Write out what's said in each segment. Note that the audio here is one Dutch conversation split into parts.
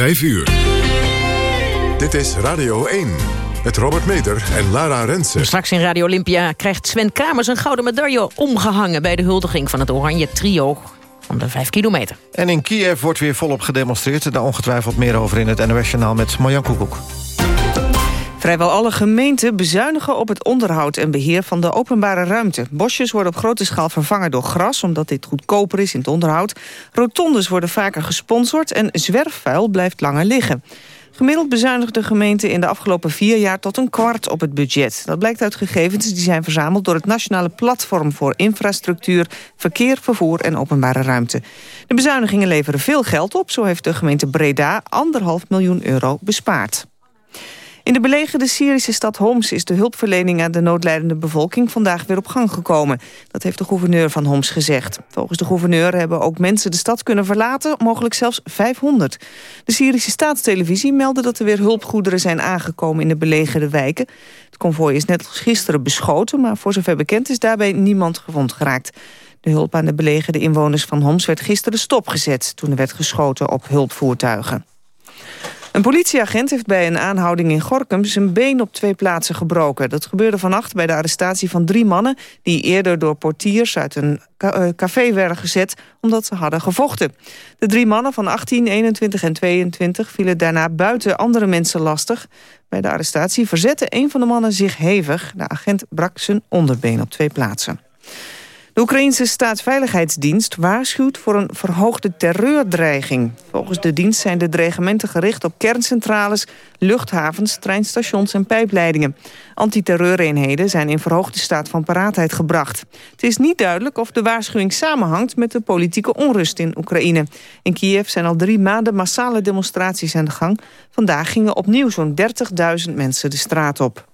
5 uur. Dit is Radio 1. Met Robert Meter en Lara Rensen. Straks in Radio Olympia krijgt Sven Kramers een gouden medaille omgehangen... bij de huldiging van het Oranje Trio van de 5 kilometer. En in Kiev wordt weer volop gedemonstreerd. Daar ongetwijfeld meer over in het NOS-journaal met Marjan Koekoek. Vrijwel alle gemeenten bezuinigen op het onderhoud en beheer van de openbare ruimte. Bosjes worden op grote schaal vervangen door gras, omdat dit goedkoper is in het onderhoud. Rotondes worden vaker gesponsord en zwerfvuil blijft langer liggen. Gemiddeld bezuinigt de gemeente in de afgelopen vier jaar tot een kwart op het budget. Dat blijkt uit gegevens die zijn verzameld door het Nationale Platform voor Infrastructuur, Verkeer, Vervoer en Openbare Ruimte. De bezuinigingen leveren veel geld op, zo heeft de gemeente Breda anderhalf miljoen euro bespaard. In de belegerde Syrische stad Homs is de hulpverlening aan de noodlijdende bevolking vandaag weer op gang gekomen. Dat heeft de gouverneur van Homs gezegd. Volgens de gouverneur hebben ook mensen de stad kunnen verlaten, mogelijk zelfs 500. De Syrische staatstelevisie meldde dat er weer hulpgoederen zijn aangekomen in de belegerde wijken. Het konvooi is net gisteren beschoten, maar voor zover bekend is daarbij niemand gewond geraakt. De hulp aan de belegerde inwoners van Homs werd gisteren stopgezet toen er werd geschoten op hulpvoertuigen. Een politieagent heeft bij een aanhouding in Gorkum zijn been op twee plaatsen gebroken. Dat gebeurde vannacht bij de arrestatie van drie mannen... die eerder door portiers uit een eh, café werden gezet omdat ze hadden gevochten. De drie mannen van 18, 21 en 22 vielen daarna buiten andere mensen lastig. Bij de arrestatie verzette een van de mannen zich hevig. De agent brak zijn onderbeen op twee plaatsen. De Oekraïnse staatsveiligheidsdienst waarschuwt voor een verhoogde terreurdreiging. Volgens de dienst zijn de dreigementen gericht op kerncentrales, luchthavens, treinstations en pijpleidingen. Antiterreureenheden zijn in verhoogde staat van paraatheid gebracht. Het is niet duidelijk of de waarschuwing samenhangt met de politieke onrust in Oekraïne. In Kiev zijn al drie maanden massale demonstraties aan de gang. Vandaag gingen opnieuw zo'n 30.000 mensen de straat op.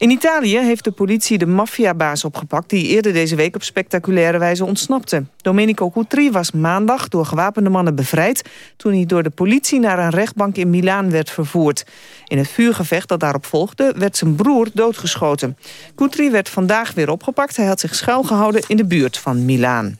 In Italië heeft de politie de maffiabaas opgepakt... die eerder deze week op spectaculaire wijze ontsnapte. Domenico Cutri was maandag door gewapende mannen bevrijd... toen hij door de politie naar een rechtbank in Milaan werd vervoerd. In het vuurgevecht dat daarop volgde werd zijn broer doodgeschoten. Cutri werd vandaag weer opgepakt. Hij had zich schuilgehouden in de buurt van Milaan.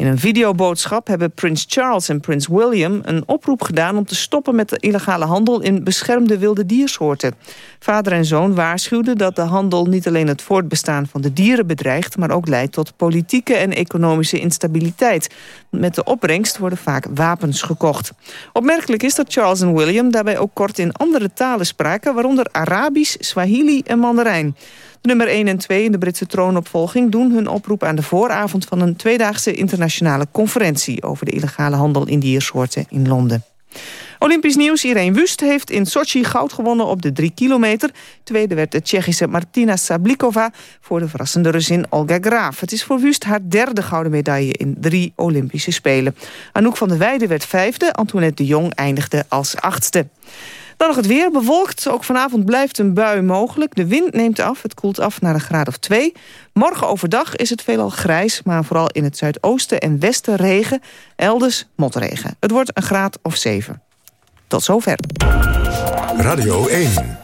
In een videoboodschap hebben prins Charles en prins William een oproep gedaan om te stoppen met de illegale handel in beschermde wilde diersoorten. Vader en zoon waarschuwden dat de handel niet alleen het voortbestaan van de dieren bedreigt, maar ook leidt tot politieke en economische instabiliteit. Met de opbrengst worden vaak wapens gekocht. Opmerkelijk is dat Charles en William daarbij ook kort in andere talen spraken, waaronder Arabisch, Swahili en Mandarijn. Nummer 1 en 2 in de Britse troonopvolging doen hun oproep aan de vooravond van een tweedaagse internationale conferentie over de illegale handel in diersoorten in Londen. Olympisch nieuws. Irene Wust heeft in Sochi goud gewonnen op de 3 kilometer. Tweede werd de Tsjechische Martina Sablikova voor de verrassende Russin Olga Graaf. Het is voor Wust haar derde gouden medaille in drie Olympische Spelen. Anouk van der Weijden werd vijfde. Antoinette de Jong eindigde als achtste. Dan nog het weer, bewolkt. Ook vanavond blijft een bui mogelijk. De wind neemt af, het koelt af naar een graad of twee. Morgen overdag is het veelal grijs, maar vooral in het zuidoosten en westen regen. Elders motregen. Het wordt een graad of zeven. Tot zover. Radio 1.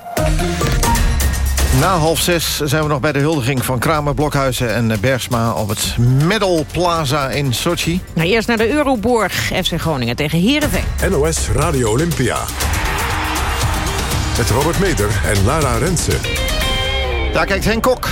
Na half zes zijn we nog bij de huldiging van Kramer, Blokhuizen en Bergsma... op het Medal Plaza in Sochi. Nou, eerst naar de Euroborg, FC Groningen tegen Heerenveen. NOS Radio Olympia. Met Robert Meder en Lara Rensen. Daar kijkt Henk Kok.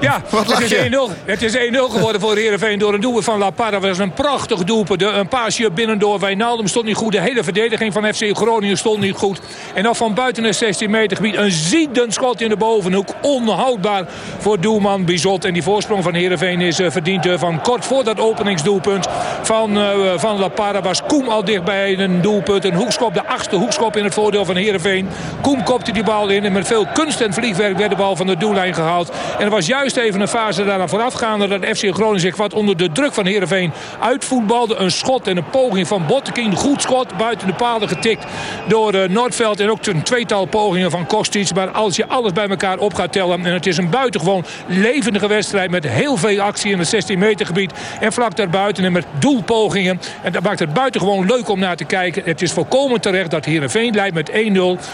Ja, het is 1-0. Het is 1-0 geworden voor Heerenveen door een doelpunt van La Parra. Dat was een prachtig doelpunt. Een paasje binnendoor. Wijnaldum stond niet goed. De hele verdediging van FC Groningen stond niet goed. En dan van buiten het 16 meter gebied. Een ziedend schot in de bovenhoek. Onhoudbaar voor doelman Bizot. En die voorsprong van Heerenveen is uh, verdiend uh, van kort voor dat openingsdoelpunt van, uh, van La Parra. Was Koem al dichtbij een doelpunt. Een hoekschop, de achtste hoekschop in het voordeel van Heerenveen. Koem kopte die bal in. En met veel kunst en vliegwerk werd de bal van de doellijn gehaald. En er was juist even een fase daarna voorafgaande dat FC Groningen zich wat onder de druk van Heerenveen uitvoetbalde. Een schot en een poging van Botteking. Goed schot, buiten de palen getikt door uh, Noordveld. En ook een tweetal pogingen van Kostic. Maar als je alles bij elkaar op gaat tellen. En het is een buitengewoon levendige wedstrijd met heel veel actie in het 16 meter gebied. En vlak daarbuiten en met doelpogingen. En dat maakt het buitengewoon leuk om naar te kijken. Het is volkomen terecht dat Heerenveen leidt met 1-0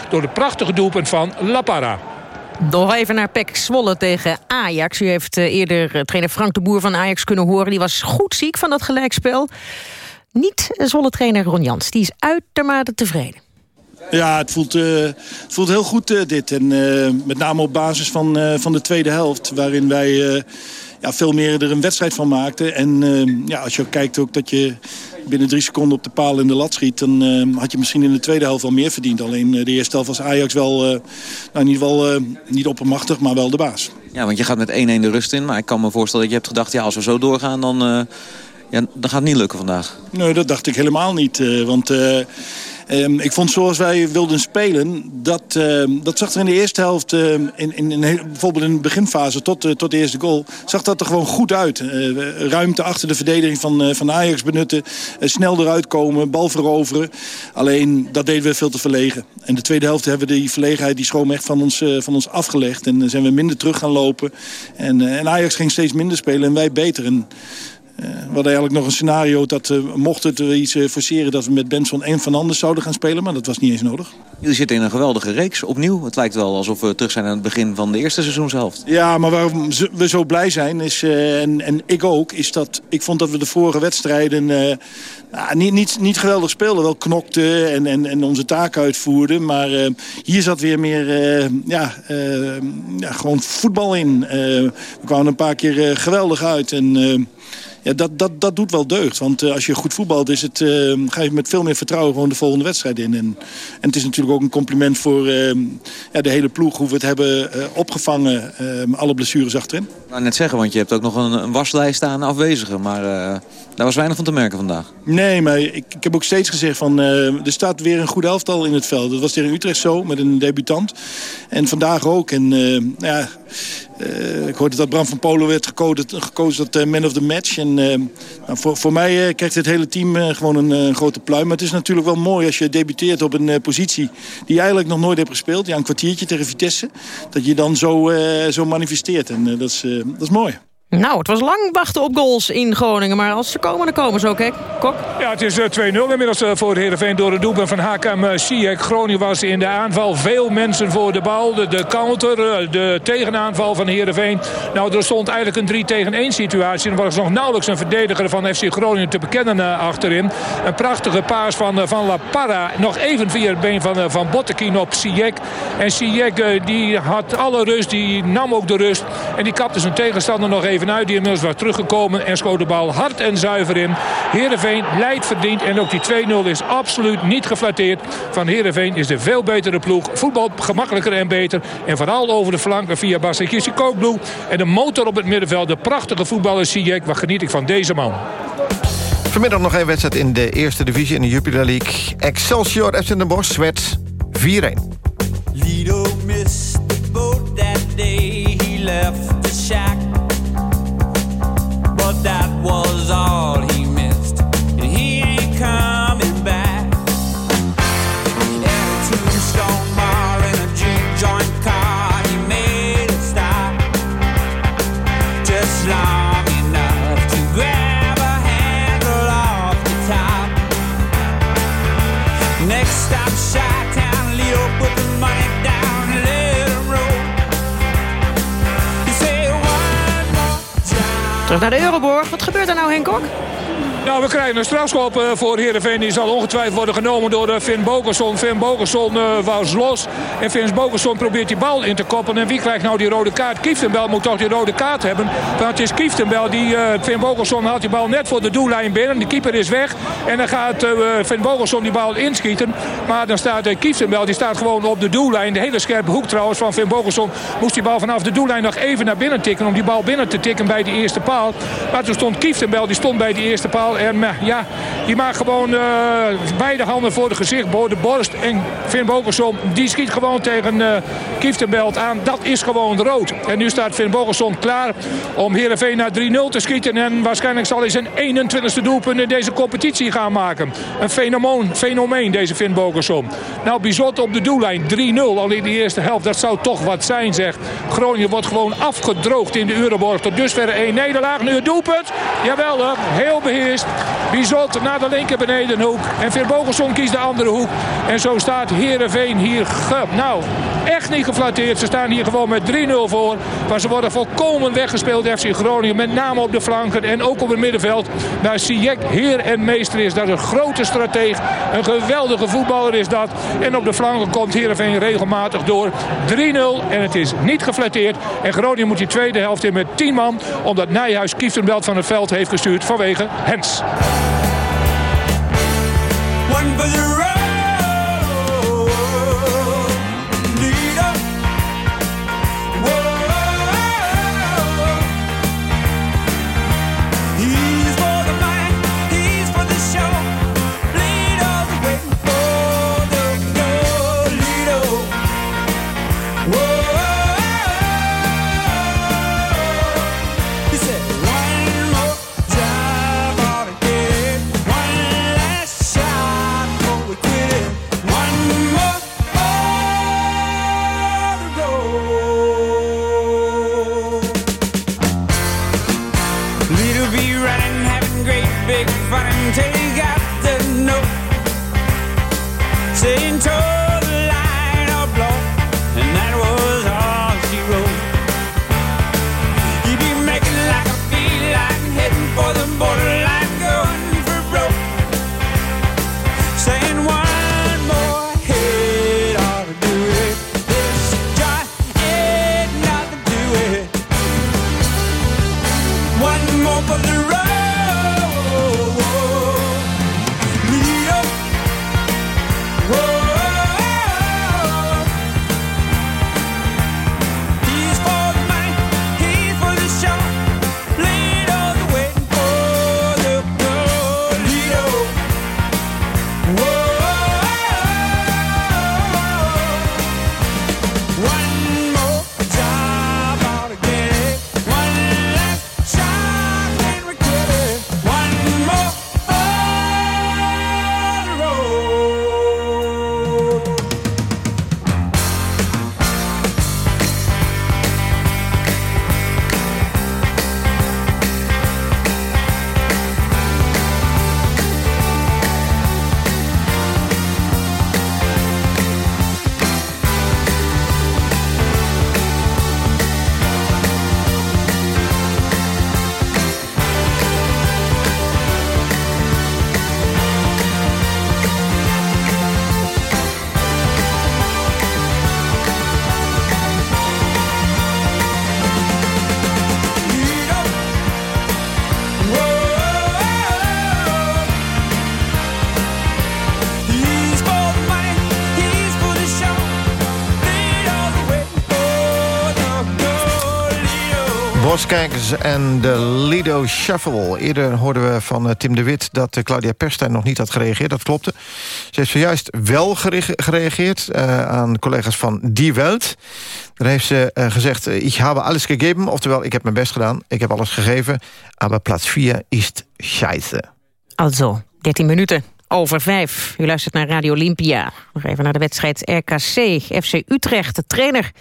door de prachtige doelpunt van La Parra. Nog even naar Pek Zwolle tegen Ajax. U heeft eh, eerder eh, trainer Frank de Boer van Ajax kunnen horen. Die was goed ziek van dat gelijkspel. Niet Zwolle-trainer Ron Jans. Die is uitermate tevreden. Ja, het voelt, uh, het voelt heel goed dit. En met name op basis van, van de tweede helft. Waarin wij ja, veel meer er een wedstrijd van maakten. En ja, als je kijkt ook dat je binnen drie seconden op de paal in de lat schiet... dan had je misschien in de tweede helft wel meer verdiend. Alleen de eerste helft was Ajax wel, nou, in ieder geval niet oppermachtig, maar wel de baas. Ja, want je gaat met 1-1 de rust in. Maar ik kan me voorstellen dat je hebt gedacht... ja, als we zo doorgaan, dan, ja, dan gaat het niet lukken vandaag. Nee, dat dacht ik helemaal niet. want Um, ik vond zoals wij wilden spelen, dat, uh, dat zag er in de eerste helft, uh, in, in, bijvoorbeeld in de beginfase tot, uh, tot de eerste goal, zag dat er gewoon goed uit. ruimte achter de verdediging van, van Ajax benutten, snel eruit komen, bal veroveren. Alleen dat deden we veel te verlegen. En de tweede helft hebben we die verlegenheid, die schroom echt van ons, van ons afgelegd. En zijn we minder terug gaan lopen. En, en Ajax ging steeds minder spelen en wij beter. En, we hadden eigenlijk nog een scenario dat uh, mocht het iets uh, forceren... dat we met Benson en Van Anders zouden gaan spelen. Maar dat was niet eens nodig. Jullie zitten in een geweldige reeks opnieuw. Het lijkt wel alsof we terug zijn aan het begin van de eerste seizoenshelft. Ja, maar waarom we zo blij zijn, is, en, en ik ook... is dat ik vond dat we de vorige wedstrijden nou, niet, niet, niet geweldig speelden. Wel knokten en, en, en onze taak uitvoerden. Maar hier zat weer meer ja, ja, gewoon voetbal in. we kwamen een paar keer geweldig uit en ja, dat, dat, dat doet wel deugd. Want uh, als je goed voetbalt, is het, uh, ga je met veel meer vertrouwen gewoon de volgende wedstrijd in. En, en het is natuurlijk ook een compliment voor uh, ja, de hele ploeg... hoe we het hebben opgevangen, alle blessures achterin. Nou, net zeggen, want je hebt ook nog een, een waslijst aan afwezigen. Maar daar was weinig van te merken vandaag. Nee, maar ik, ik heb ook steeds gezegd van... er staat weer een goed elftal in het veld. Dat was tegen Utrecht zo, met een debutant. En vandaag ook. En ja... Uh, ik hoorde dat Bram van Polen werd gekozen, gekozen tot man of the match. En, nou, voor, voor mij krijgt het hele team gewoon een grote pluim. Maar het is natuurlijk wel mooi als je debuteert op een positie... die je eigenlijk nog nooit hebt gespeeld. Ja, een kwartiertje tegen Vitesse. Dat je dan zo, zo manifesteert. En dat, is, dat is mooi. Nou, het was lang wachten op goals in Groningen. Maar als ze komen, dan komen ze ook, hè, Kok? Ja, het is 2-0 eh, inmiddels uh, voor Heerenveen door het doelpunt van Hakem uh, Groningen was in de aanval. Veel mensen voor de bal. De, counter, de tegenaanval van Heerenveen. Nou, er stond eigenlijk een 3 tegen 1 situatie. Er was nog nauwelijks een verdediger van FC Groningen te bekennen achterin. Een prachtige paas van, van La Parra. Nog even via het been van, van Bottekin op Ziyech. En Ziyech die had alle rust, die nam ook de rust. En die kapte zijn tegenstander nog even uit. Die inmiddels was teruggekomen en schoot de bal hard en zuiver in. Heerenveen leidt verdiend. En ook die 2-0 is absoluut niet geflatteerd. Van Heerenveen is de veel betere ploeg. Voetbal gemakkelijker en beter. En vooral over de flanken via Basekissi Kookbloe. En de motor op het middenveld. De prachtige voetballer Sijek. Wat geniet ik van deze man. Vanmiddag nog een wedstrijd in de eerste divisie in de Jupiler League. Excelsior FC Den Bosch werd 4-1. Lido missed the boat that day he left Terug naar de Euroborg. Wat gebeurt er nou, Henk? Nou, we krijgen een strafschop uh, voor Heerenveen. Die zal ongetwijfeld worden genomen door uh, Finn Bogerson. Finn Bogerson uh, was los. En Finn Bogerson probeert die bal in te koppen. En wie krijgt nou die rode kaart? Kieftenbel moet toch die rode kaart hebben. Want het is Kieftenbel. Die, Finn Bogerson haalt die bal net voor de doellijn binnen. De keeper is weg. En dan gaat Finn Bogerson die bal inschieten. Maar dan staat Kieftenbel. Die staat gewoon op de doellijn. De hele scherpe hoek trouwens van Finn Bogerson. Moest die bal vanaf de doellijn nog even naar binnen tikken. Om die bal binnen te tikken bij die eerste paal. Maar toen stond Kieftenbel. Die stond bij die eerste paal. En eh, ja, die maakt gewoon uh, beide handen voor de gezicht, de borst. En Finn Bogerson, die schiet gewoon tegen uh, Kieftenbelt aan. Dat is gewoon rood. En nu staat Finn Bogerson klaar om Heerenveen naar 3-0 te schieten. En waarschijnlijk zal hij zijn 21ste doelpunt in deze competitie gaan maken. Een fenomeen, fenomeen deze Finn Bogerson. Nou, Bizot op de doellijn. 3-0 al in de eerste helft. Dat zou toch wat zijn, zeg. Groningen wordt gewoon afgedroogd in de Euroborg. Tot dusver één nederlaag. Nu het doelpunt. Jawel, heel beheerst. Bizot naar de linker benedenhoek. En Veer Bogelson kiest de andere hoek. En zo staat Heerenveen hier. Nou, echt niet geflatteerd. Ze staan hier gewoon met 3-0 voor. Maar ze worden volkomen weggespeeld, FC Groningen. Met name op de flanken en ook op het middenveld. Daar Sijek heer en meester is. Dat is een grote strateeg. Een geweldige voetballer is dat. En op de flanken komt Heerenveen regelmatig door. 3-0 en het is niet geflatteerd. En Groningen moet die tweede helft in met 10 man. Omdat Nijhuis Kieftenbelt van het veld heeft gestuurd vanwege Hens. One for the saying why Boskijkers en de Lido Shuffle. Eerder hoorden we van eh, Tim de Wit dat eh, Claudia Perstijn nog niet had gereageerd. Dat klopte. Ze heeft zojuist wel gereageerd uh, aan collega's van Die Welt. Daar heeft ze gezegd, ik heb alles gegeven. Oftewel, ik heb mijn best gedaan. Ik heb alles gegeven. Maar plaats 4 is scheiße. Also, 13 minuten over vijf. U luistert naar Radio Olympia. Nog even naar de wedstrijd RKC, FC Utrecht. De trainer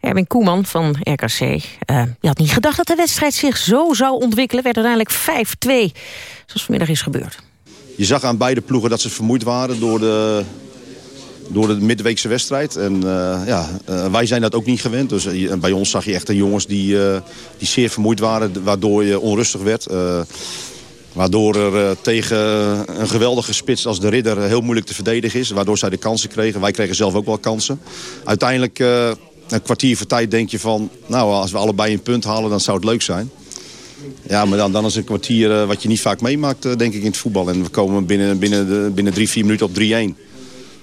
Erwin Koeman van RKC. Eh, je had niet gedacht dat de wedstrijd zich zo zou ontwikkelen. Werd uiteindelijk 5-2, zoals vanmiddag is gebeurd. Je zag aan beide ploegen dat ze vermoeid waren door de, door de midweekse wedstrijd. En uh, ja, uh, wij zijn dat ook niet gewend. Dus bij ons zag je echt de jongens die, die zeer vermoeid waren, waardoor je onrustig werd. Waardoor er tegen een geweldige spits als de Ridder heel moeilijk te verdedigen is. Waardoor zij de kansen kregen. Wij kregen zelf ook wel kansen. Uiteindelijk een kwartier voor tijd denk je van... nou, als we allebei een punt halen, dan zou het leuk zijn. Ja, maar dan, dan is een kwartier wat je niet vaak meemaakt, denk ik, in het voetbal. En we komen binnen, binnen, de, binnen drie, vier minuten op 3-1.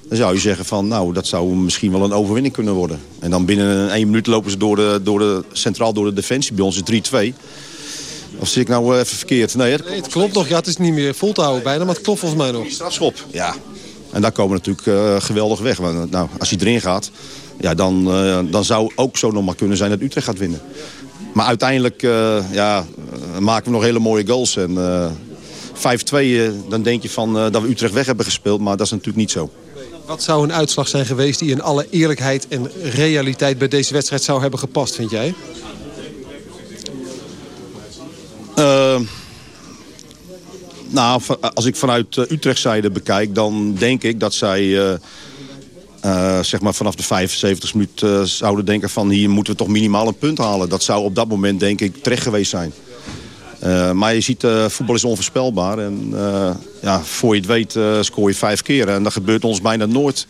Dan zou je zeggen van, nou, dat zou misschien wel een overwinning kunnen worden. En dan binnen één minuut lopen ze door de, door de, centraal door de defensie. Bij ons is 3-2. Of zit ik nou uh, even verkeerd? Nee, het, nee, het klopt nog. Ja, het is niet meer vol te houden bijna, maar het klopt volgens mij nog. Strafschop, ja. En daar komen we natuurlijk geweldig weg. Want, nou, als hij erin gaat, ja, dan, uh, dan zou ook zo nog maar kunnen zijn dat Utrecht gaat winnen. Maar uiteindelijk uh, ja, maken we nog hele mooie goals. En uh, eh, 5-2, dan denk je van, dat we Utrecht weg hebben gespeeld. Maar dat is natuurlijk niet zo. Wat zou een uitslag zijn geweest die in alle eerlijkheid en realiteit... bij deze wedstrijd zou hebben gepast, vind jij? Nou, als ik vanuit Utrecht zijde bekijk... dan denk ik dat zij zeg maar vanaf de 75 minuut zouden denken van... hier moeten we toch minimaal een punt halen. Dat zou op dat moment denk ik terecht geweest zijn. maar je ziet, voetbal is onvoorspelbaar. En ja, voor je het weet scoor je vijf keer. En dat gebeurt ons bijna nooit.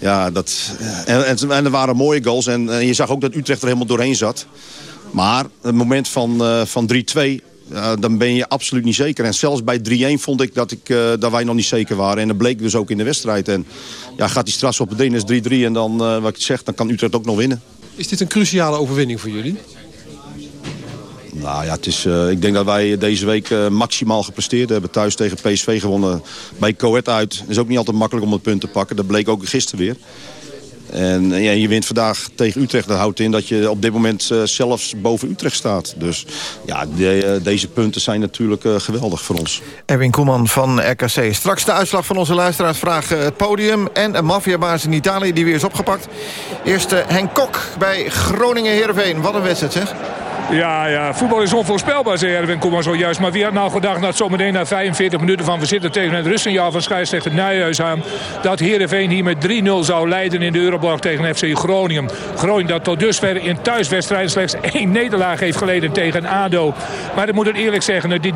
Ja, dat, en, en, er waren mooie goals. En, je zag ook dat Utrecht er helemaal doorheen zat. Maar het moment van, uh, van 3-2... Uh, dan ben je absoluut niet zeker. En zelfs bij 3-1 vond ik dat, ik uh, dat wij nog niet zeker waren. En dat bleek dus ook in de wedstrijd. En ja, gaat die straks op het 3 is 3-3 en dan, wat ik zeg, dan kan Utrecht ook nog winnen. Is dit een cruciale overwinning voor jullie? Nou ja, het is, uh, ik denk dat wij deze week uh, maximaal gepresteerd hebben. Thuis tegen PSV gewonnen. Bij Coët uit. Het is ook niet altijd makkelijk om het punt te pakken. Dat bleek ook gisteren weer. En ja, je wint vandaag tegen Utrecht. Dat houdt in dat je op dit moment uh, zelfs boven Utrecht staat. Dus ja, de, deze punten zijn natuurlijk geweldig voor ons. Erwin Koeman van RKC. Straks de uitslag van onze luisteraarsvraag het podium. En een maffiabaas in Italië die weer is opgepakt. Eerst Henk Kok bij Groningen-Heerenveen. Wat een wedstrijd zeg. Ja, ja, voetbal is onvoorspelbaar, zei Erwin Koeman zojuist. Maar wie had nou gedacht dat zometeen na 45 minuten van we tegen het rustsignaal van scheidsrechter Nijhuis aan... dat Heerenveen hier met 3-0 zou leiden in de Euroborg tegen FC Groningen. Groningen dat tot dusver in thuiswedstrijden slechts één nederlaag heeft geleden tegen ADO. Maar ik moet het eerlijk zeggen, die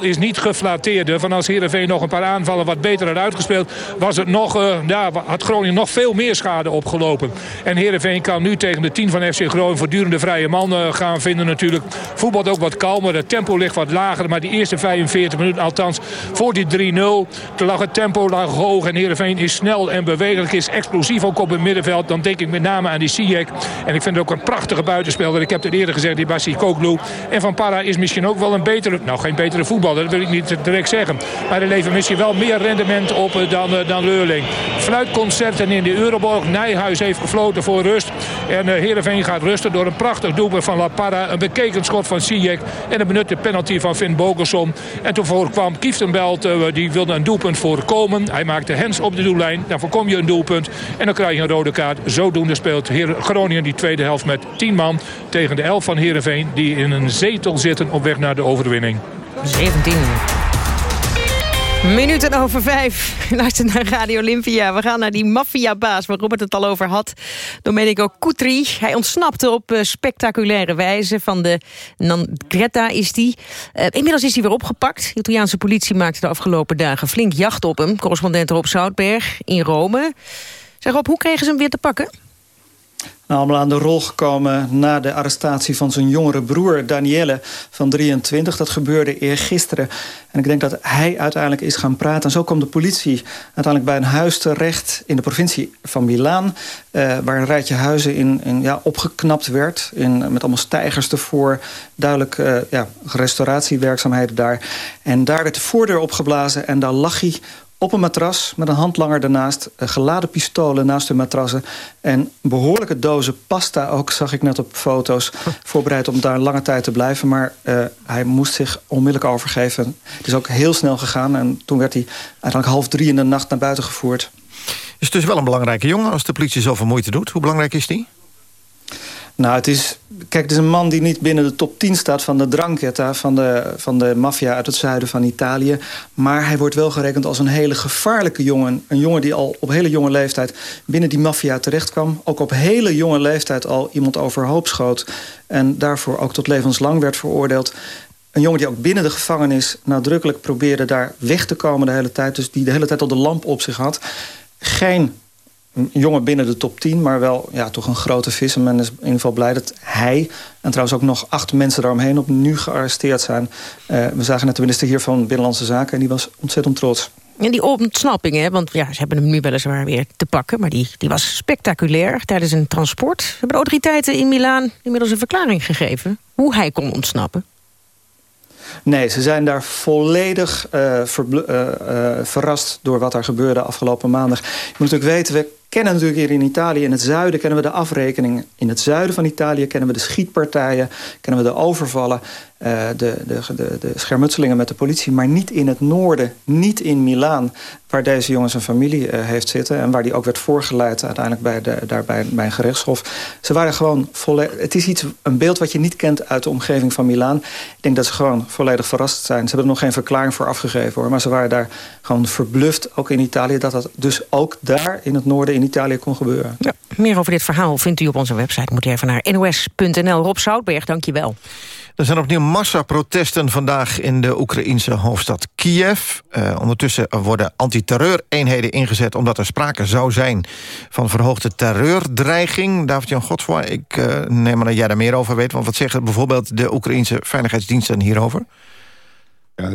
3-0 is niet geflatteerd. Van als Heerenveen nog een paar aanvallen wat beter had uitgespeeld... was het nog, uh, ja, had Groningen nog veel meer schade opgelopen. En Heerenveen kan nu tegen de 10 van FC Groningen voortdurend de vrije man uh, gaan vinden natuurlijk. Voetbal ook wat kalmer. Het tempo ligt wat lager. Maar die eerste 45 minuten, althans voor die 3-0... lag het tempo lag hoog. En Heerenveen is snel en bewegelijk. Is explosief ook op het middenveld. Dan denk ik met name aan die Sijek. En ik vind het ook een prachtige buitenspeler. Ik heb het eerder gezegd, die Bassi Koklu. En Van Para is misschien ook wel een betere... Nou, geen betere voetballer, dat wil ik niet direct zeggen. Maar er levert misschien wel meer rendement op eh, dan, uh, dan Leurling. Fluitconcerten in de Euroborg. Nijhuis heeft gefloten voor rust. En uh, Heerenveen gaat rusten door een prachtig doelpunt van La Parra een bekeken schot van Sijek. En een benutte penalty van Finn Bogerson. En toen voorkwam Kieftenbelt. Uh, die wilde een doelpunt voorkomen. Hij maakte hens op de doellijn. Dan voorkom je een doelpunt. En dan krijg je een rode kaart. Zodoende speelt Heer Groningen die tweede helft met 10 man. Tegen de 11 van Heerenveen. Die in een zetel zitten op weg naar de overwinning. 17. Minuten over vijf. Luister naar Radio Olympia. We gaan naar die maffiabaas waar Robert het al over had. Domenico Cutri. Hij ontsnapte op uh, spectaculaire wijze. Van de Greta is die. Uh, inmiddels is hij weer opgepakt. De Italiaanse politie maakte de afgelopen dagen flink jacht op hem. Correspondent Rob Zoutberg in Rome. Zeg Rob, hoe kregen ze hem weer te pakken? Nou, allemaal aan de rol gekomen na de arrestatie van zijn jongere broer Danielle van 23. Dat gebeurde eergisteren. En ik denk dat hij uiteindelijk is gaan praten. En zo kwam de politie uiteindelijk bij een huis terecht in de provincie van Milaan. Eh, waar een rijtje huizen in, in, ja, opgeknapt werd. In, met allemaal stijgers ervoor. Duidelijk uh, ja, restauratiewerkzaamheden daar. En daar werd de voordeur opgeblazen en daar lag hij op een matras met een handlanger ernaast. Geladen pistolen naast de matrassen. En behoorlijke dozen pasta ook, zag ik net op foto's. Voorbereid om daar lange tijd te blijven. Maar uh, hij moest zich onmiddellijk overgeven. Het is ook heel snel gegaan. En toen werd hij uiteindelijk half drie in de nacht naar buiten gevoerd. Is het dus wel een belangrijke jongen als de politie zoveel moeite doet. Hoe belangrijk is die? Nou, het is, kijk, het is een man die niet binnen de top 10 staat van de dranghetta... van de, van de maffia uit het zuiden van Italië. Maar hij wordt wel gerekend als een hele gevaarlijke jongen. Een jongen die al op hele jonge leeftijd binnen die maffia terecht kwam. Ook op hele jonge leeftijd al iemand overhoop schoot. En daarvoor ook tot levenslang werd veroordeeld. Een jongen die ook binnen de gevangenis nadrukkelijk probeerde daar weg te komen de hele tijd. Dus die de hele tijd al de lamp op zich had. Geen een jongen binnen de top 10, maar wel ja, toch een grote vis. En men is in ieder geval blij dat hij en trouwens ook nog acht mensen daaromheen op nu gearresteerd zijn. Uh, we zagen net de minister hier van Binnenlandse Zaken en die was ontzettend trots. En die ontsnapping, hè, want ja, ze hebben hem nu weliswaar weer te pakken... maar die, die was spectaculair tijdens een transport. Hebben de autoriteiten in Milaan inmiddels een verklaring gegeven... hoe hij kon ontsnappen? Nee, ze zijn daar volledig uh, uh, uh, verrast door wat er gebeurde afgelopen maandag. Je moet natuurlijk weten, we kennen natuurlijk hier in Italië, in het zuiden kennen we de afrekeningen. In het zuiden van Italië kennen we de schietpartijen, kennen we de overvallen, uh, de, de, de, schermutselingen met de politie. Maar niet in het noorden, niet in Milaan, waar deze jongen zijn familie uh, heeft zitten. En waar die ook werd voorgeleid uiteindelijk bij, de, daar bij, bij een gerechtshof. Ze waren gewoon volledig. Het is iets, een beeld wat je niet kent uit de omgeving van Milaan. Ik denk dat ze gewoon volledig verrast zijn. Ze hebben er nog geen verklaring voor afgegeven hoor. Maar ze waren daar gewoon verbluft, ook in Italië, dat dat dus ook daar in het noorden in Italië kon gebeuren. Ja, meer over dit verhaal vindt u op onze website. Moet u even naar nos.nl. Rob Zoutberg, dank je wel. Er zijn opnieuw massaprotesten vandaag in de Oekraïense hoofdstad Kiev. Uh, ondertussen worden antiterreureenheden ingezet... omdat er sprake zou zijn van verhoogde terreurdreiging. David-Jan Godfroy, ik uh, neem aan dat jij daar meer over weet. Want wat zeggen bijvoorbeeld de Oekraïense veiligheidsdiensten hierover?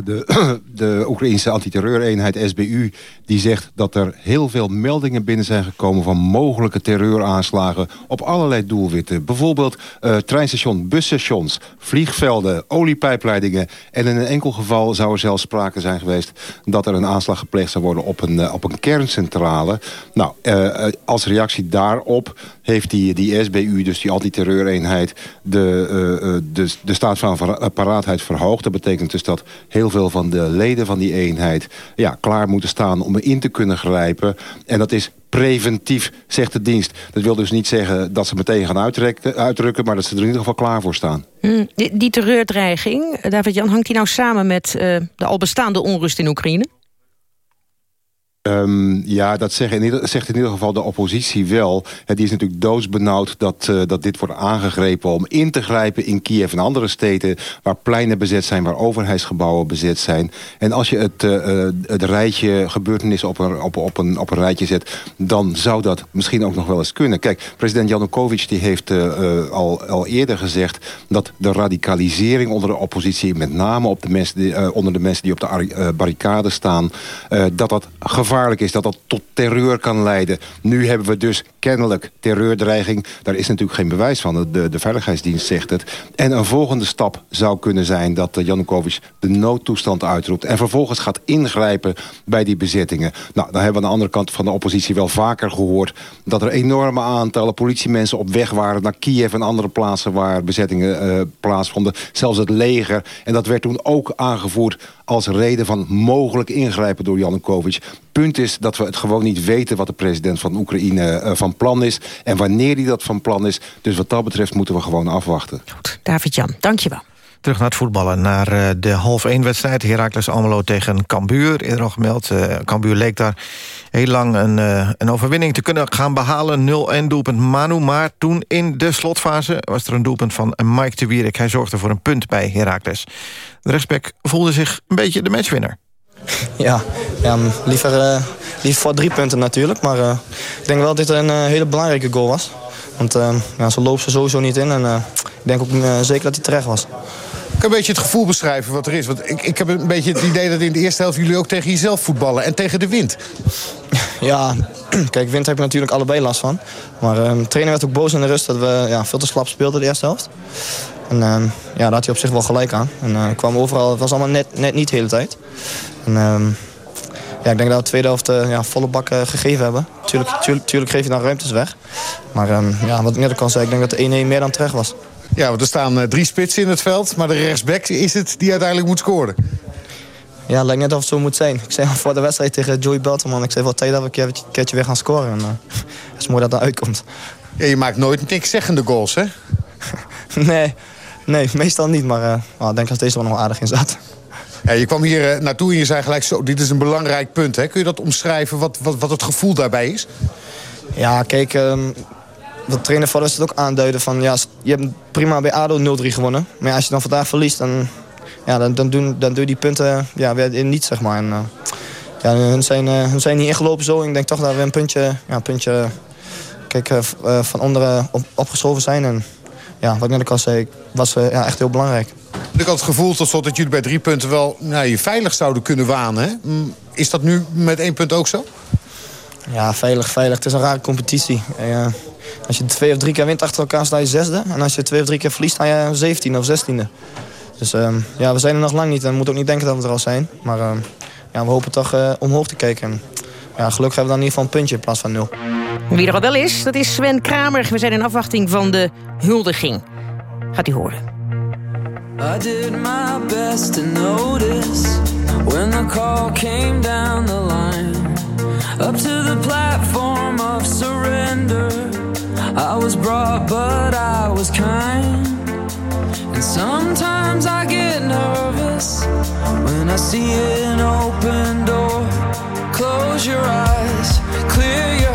De, de Oekraïnse antiterreureenheid SBU die zegt dat er heel veel meldingen binnen zijn gekomen... van mogelijke terreuraanslagen op allerlei doelwitten. Bijvoorbeeld uh, treinstation, busstations, vliegvelden, oliepijpleidingen... en in een enkel geval zou er zelfs sprake zijn geweest... dat er een aanslag gepleegd zou worden op een, uh, op een kerncentrale. Nou, uh, als reactie daarop heeft die, die SBU, dus die antiterreureenheid... De, de, de staat van paraatheid verhoogd. Dat betekent dus dat heel veel van de leden van die eenheid ja, klaar moeten staan om in te kunnen grijpen. En dat is preventief, zegt de dienst. Dat wil dus niet zeggen dat ze meteen gaan uitdrukken... maar dat ze er in ieder geval klaar voor staan. Mm, die, terreurdreiging, David-Jan, hangt die nou samen met uh, de al bestaande onrust in Oekraïne? Um, ja, dat zegt in, ieder, zegt in ieder geval de oppositie wel. die is natuurlijk doodsbenauwd dat, uh, dat dit wordt aangegrepen... om in te grijpen in Kiev en andere steden... waar pleinen bezet zijn, waar overheidsgebouwen bezet zijn. En als je het, uh, het rijtje gebeurtenissen op een, op, op, een, op een rijtje zet... dan zou dat misschien ook nog wel eens kunnen. Kijk, president Janukovic die heeft al, al eerder gezegd... dat de radicalisering onder de oppositie... met name op de mensen onder de mensen die op de barricade staan... dat dat gevaarlijk gevaarlijk is, dat dat tot terreur kan leiden. Nu hebben we dus kennelijk terreurdreiging. Daar is natuurlijk geen bewijs van. De, de Veiligheidsdienst zegt het. En een volgende stap zou kunnen zijn dat uh, Janukovic de noodtoestand uitroept... en vervolgens gaat ingrijpen bij die bezettingen. Nou, dan hebben we aan de andere kant van de oppositie wel vaker gehoord... dat er enorme aantallen politiemensen op weg waren naar Kiev... en andere plaatsen waar bezettingen uh, plaatsvonden. Zelfs het leger. En dat werd toen ook aangevoerd als reden van mogelijk ingrijpen door Janukovic. Punt is dat we het gewoon niet weten wat de president van Oekraïne uh, van plan is... en wanneer hij dat van plan is. Dus wat dat betreft moeten we gewoon afwachten. Goed, David-Jan, dankjewel. Terug naar het voetballen, naar uh, de half 1 wedstrijd. Heracles Almelo tegen Cambuur, eerder al gemeld. Uh, Cambuur leek daar heel lang een, uh, een overwinning te kunnen gaan behalen. 0-1 doelpunt Manu, maar toen in de slotfase... was er een doelpunt van Mike de Wierik. Hij zorgde voor een punt bij Heracles. De rechtsback voelde zich een beetje de matchwinner. Ja, ja liever, uh, liever voor drie punten natuurlijk. Maar uh, ik denk wel dat dit een uh, hele belangrijke goal was. Want ja, ze loopt ze sowieso niet in. En ik denk ook zeker dat hij terecht was. Ik kan een beetje het gevoel beschrijven wat er is. Want ik, ik heb een beetje het idee dat in de eerste helft jullie ook tegen jezelf voetballen. En tegen de wind. Ja, kijk, wind heb je natuurlijk allebei last van. Maar de trainer werd ook boos in de rust dat we ja, veel te slap speelden de eerste helft. En uh, ja, daar had hij op zich wel gelijk aan. En kwam overal, het was allemaal net, net niet de hele tijd. En uh, ja, ik denk dat we de tweede helft uh, ja, volle bak gegeven hebben. Tuurlijk, tuurlijk, tuurlijk geef je dan ruimtes weg. Maar ehm, ja, wat ik net al zei, ik denk dat de 1-1 meer dan terecht was. Ja, want er staan drie spitsen in het veld. Maar de rechtsback is het die uiteindelijk moet scoren. Ja, lijkt net of het zo moet zijn. Ik zei al voor de wedstrijd tegen Joey Belterman... ik zei voor tijd dat we een keertje weer gaan scoren. En, het is mooi dat dat uitkomt. Ja, je maakt nooit niks zeggende goals, hè? nee, Nee, meestal niet, maar uh, ik denk dat deze wel nog aardig in zat. Ja, je kwam hier uh, naartoe en je zei gelijk zo, dit is een belangrijk punt. Hè? Kun je dat omschrijven, wat, wat, wat het gevoel daarbij is? Ja, kijk, um, de trainer van het ook aanduiden van... Ja, je hebt prima bij ADO 0-3 gewonnen. Maar als je dan vandaag verliest, dan, ja, dan, dan, doen, dan doe die punten ja, weer niet, zeg maar. En, uh, ja, hun, zijn, hun zijn niet ingelopen zo. Ik denk toch dat we een puntje, ja, puntje kijk, van onderen op, opgeschoven zijn. En ja, wat ik net al zei, was uh, ja, echt heel belangrijk. Ik had het gevoel tot slot dat jullie bij drie punten wel nou, je veilig zouden kunnen wanen. Hè? Is dat nu met één punt ook zo? Ja, veilig, veilig. Het is een rare competitie. Uh, als je twee of drie keer wint achter elkaar, sta je zesde. En als je twee of drie keer verliest, sta je zeventiende of zestiende. Dus uh, ja, we zijn er nog lang niet. En we moeten ook niet denken dat we er al zijn. Maar uh, ja, we hopen toch omhoog te kijken. En, ja, gelukkig hebben we dan in ieder geval een puntje in plaats van nul. Wie er al wel is, dat is Sven Kramer. We zijn in afwachting van de huldiging. Gaat u horen. I did my best to notice when the call came down the line up to the platform of surrender. I was brought, but I was kind. And sometimes I get nervous when I see an open door. Close your eyes, clear your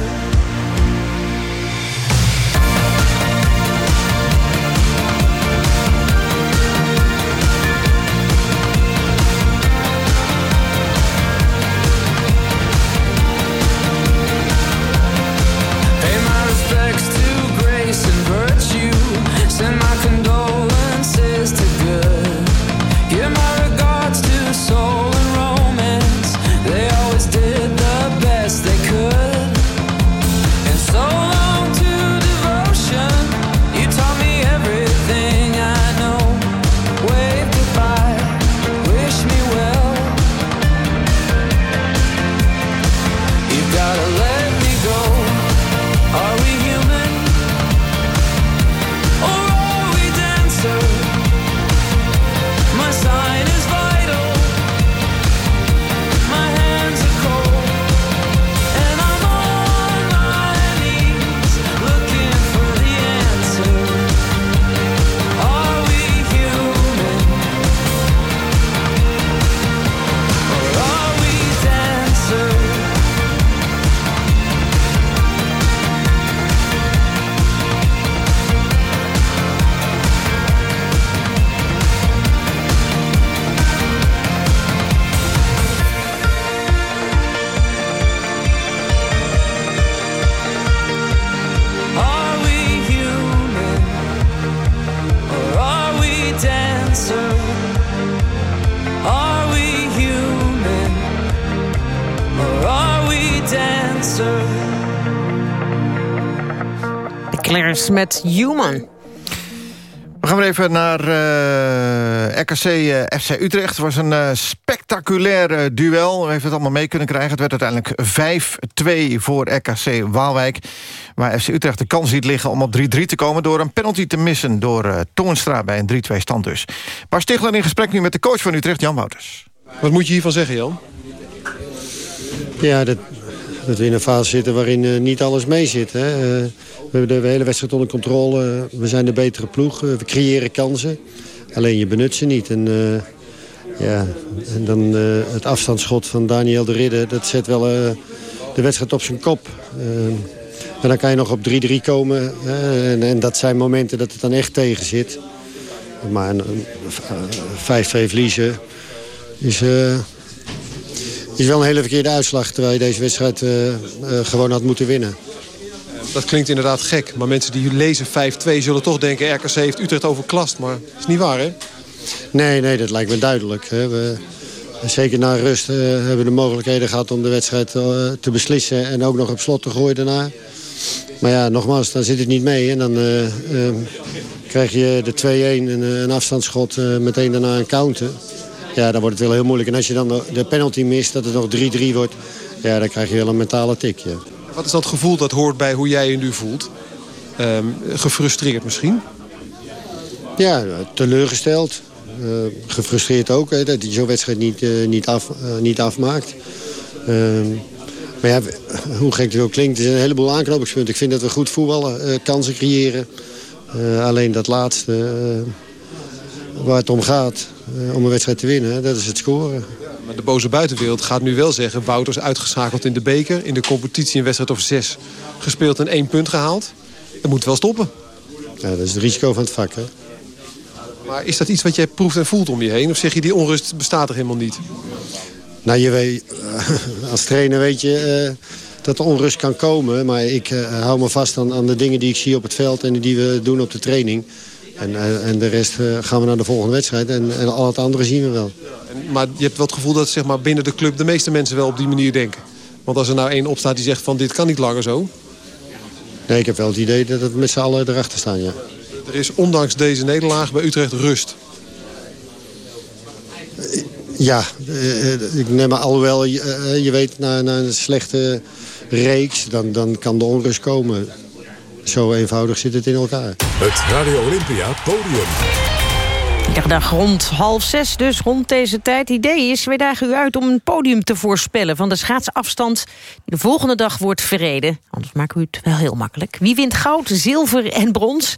Met Human. We gaan weer even naar eh, RKC eh, FC Utrecht. Het was een eh, spectaculair duel. We heeft het allemaal mee kunnen krijgen. Het werd uiteindelijk 5-2 voor RKC Waalwijk. Waar FC Utrecht de kans ziet liggen om op 3-3 te komen... door een penalty te missen door uh, Toornstra bij een 3-2 stand dus. Bas Stigler in gesprek nu met de coach van Utrecht, Jan Wouters. Wat moet je hiervan zeggen, Jan? Ja, dat, dat we in een fase zitten waarin eh, niet alles mee zit. Hè. We hebben de hele wedstrijd onder controle. We zijn de betere ploeg. Eh, we creëren kansen. Alleen je benut ze niet. En, eh, ja, en dan eh, het afstandsschot van Daniel de Ridder... dat zet wel de wedstrijd op zijn kop. En dan kan je nog op 3-3 komen. en, en dat zijn momenten dat het dan echt tegen zit. Maar een, een, eh, 5-2 verliezen is... is wel een hele verkeerde uitslag... terwijl je deze wedstrijd gewoon had moeten winnen. Dat klinkt inderdaad gek, maar mensen die lezen 5-2 zullen toch denken... RKC heeft Utrecht overklast, maar dat is niet waar, hè? Nee, nee, dat lijkt me duidelijk. Hè. We, zeker na rust eh, hebben we de mogelijkheden gehad om de wedstrijd eh, te beslissen... en ook nog op slot te gooien daarna. Maar ja, nogmaals, dan zit het niet mee. En dan eh, eh, krijg je de 2-1 en eh, een afstandsschot meteen daarna een counter. Ja, dan wordt het wel heel moeilijk. En als je dan de, penalty mist, dat het nog 3-3 wordt... ja, dan krijg je wel een mentale tik, ja. Wat is dat gevoel dat hoort bij hoe jij je nu voelt? Ehm, gefrustreerd misschien? Ja, teleurgesteld. Eh, gefrustreerd ook, hè, dat hij zo'n wedstrijd niet, eh, niet, af, eh, niet afmaakt. Ehm, maar ja, hoe gek het ook klinkt, er zijn een heleboel aanknopingspunten. Ik vind dat we goed voetballen, kansen creëren. Alleen dat laatste, waar het om gaat, om een wedstrijd te winnen, dat is het scoren. Maar de boze buitenwereld gaat nu wel zeggen... Wouters uitgeschakeld in de beker, in de competitie een wedstrijd of zes gespeeld en één punt gehaald. Dat moet wel stoppen. Ja, dat is het risico van het vak, hè. Maar is dat iets wat jij proeft en voelt om je heen? Of zeg je die onrust bestaat er helemaal niet? Nou, je weet, als trainer weet je dat er onrust kan komen. Maar ik hou me vast aan, aan de dingen die ik zie op het veld... en die we doen op de training. En, en de rest gaan we naar de volgende wedstrijd. En, en al het andere zien we wel. Maar je hebt wel het gevoel dat zeg maar, binnen de club... de meeste mensen wel op die manier denken. Want als er nou één opstaat die zegt van dit kan niet langer zo... Nee, ik heb wel het idee dat het met z'n allen erachter staan, ja. Er is ondanks deze nederlaag bij Utrecht rust. Ja, eh, ik neem maar alhoewel, je, eh, je weet, na, na een slechte reeks, dan, dan kan de onrust komen. Zo eenvoudig zit het in elkaar. Het Radio Olympia podium. Iedere dag rond half zes, dus rond deze tijd. Het idee is, wij dagen u uit om een podium te voorspellen... van de schaatsafstand die de volgende dag wordt verreden. Anders maken we het wel heel makkelijk. Wie wint goud, zilver en brons?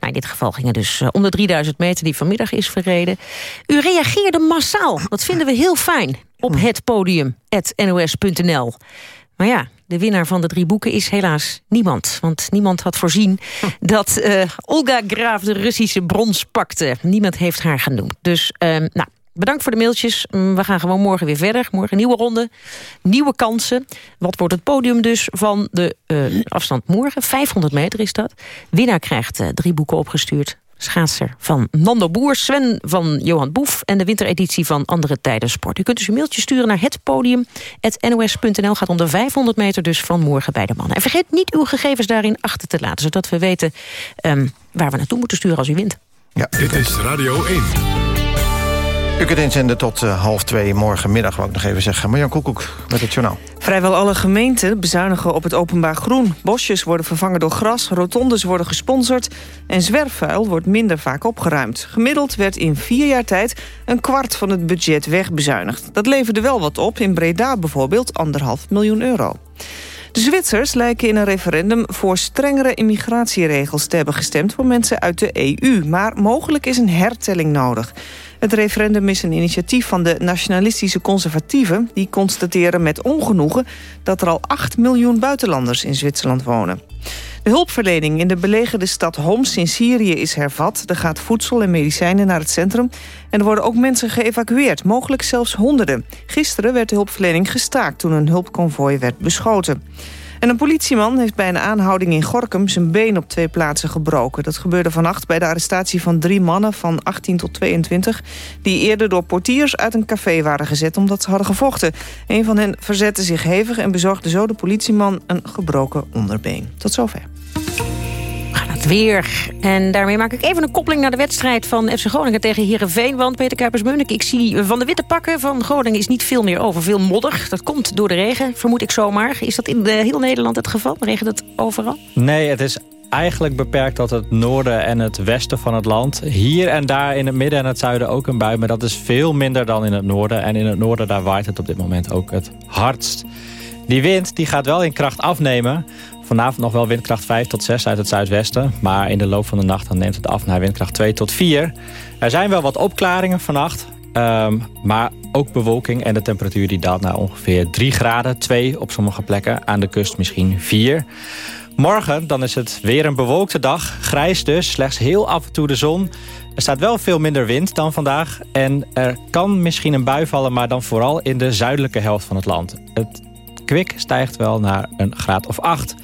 Nou, in dit geval ging het dus eh, om de 3000 meter die vanmiddag is verreden. U reageerde massaal, dat vinden we heel fijn, op het podium, nos.nl. Maar ja, de winnaar van de drie boeken is helaas niemand. Want niemand had voorzien dat uh, Olga Graaf de Russische brons pakte. Niemand heeft haar genoemd. Dus, uh, nou, bedankt voor de mailtjes. Mm, we gaan gewoon morgen weer verder. Morgen nieuwe ronde, nieuwe kansen. Wat wordt het podium dus van de uh, afstand morgen? 500 meter is dat. Winnaar krijgt uh, drie boeken opgestuurd schaatser van Nando Boer, Sven van Johan Boef... en de wintereditie van Andere Tijden Sport. U kunt dus een mailtje sturen naar het podium. nos.nl gaat om de 500 meter dus van morgen bij de mannen. En vergeet niet uw gegevens daarin achter te laten... zodat we weten um, waar we naartoe moeten sturen als u wint. Ja, dit is Radio 1. U kunt inzenden tot uh, half twee morgenmiddag, wou ik nog even zeggen. Marjan Koekoek met het journaal. Vrijwel alle gemeenten bezuinigen op het openbaar groen. Bosjes worden vervangen door gras, rotondes worden gesponsord... en zwerfvuil wordt minder vaak opgeruimd. Gemiddeld werd in vier jaar tijd een kwart van het budget wegbezuinigd. Dat leverde wel wat op, in Breda bijvoorbeeld anderhalf miljoen euro. De Zwitsers lijken in een referendum voor strengere immigratieregels te hebben gestemd voor mensen uit de EU. Maar mogelijk is een hertelling nodig. Het referendum is een initiatief van de nationalistische conservatieven. Die constateren met ongenoegen dat er al 8 miljoen buitenlanders in Zwitserland wonen. De hulpverlening in de belegerde stad Homs in Syrië is hervat. Er gaat voedsel en medicijnen naar het centrum. En er worden ook mensen geëvacueerd, mogelijk zelfs honderden. Gisteren werd de hulpverlening gestaakt toen een hulpconvooi werd beschoten. En een politieman heeft bij een aanhouding in Gorkum zijn been op twee plaatsen gebroken. Dat gebeurde vannacht bij de arrestatie van drie mannen van 18 tot 22... die eerder door portiers uit een café waren gezet omdat ze hadden gevochten. Een van hen verzette zich hevig en bezorgde zo de politieman een gebroken onderbeen. Tot zover weer. En daarmee maak ik even een koppeling naar de wedstrijd van FC Groningen tegen Heerenveen. Want Peter Kuipers-Munnik, ik zie van de witte pakken van Groningen is niet veel meer over. Veel modder, dat komt door de regen, vermoed ik zomaar. Is dat in de, heel Nederland het geval? Regent het overal? Nee, het is eigenlijk beperkt tot het noorden en het westen van het land. Hier en daar in het midden en het zuiden ook een bui. Maar dat is veel minder dan in het noorden. En in het noorden daar waait het op dit moment ook het hardst. Die wind die gaat wel in kracht afnemen. Vanavond nog wel windkracht 5 tot 6 uit het zuidwesten. Maar in de loop van de nacht dan neemt het af naar windkracht 2 tot 4. Er zijn wel wat opklaringen vannacht. Um, maar ook bewolking en de temperatuur die daalt naar ongeveer 3 graden. 2 op sommige plekken, aan de kust misschien 4. Morgen dan is het weer een bewolkte dag. Grijs dus, slechts heel af en toe de zon. Er staat wel veel minder wind dan vandaag. En er kan misschien een bui vallen, maar dan vooral in de zuidelijke helft van het land. Het kwik stijgt wel naar een graad of 8.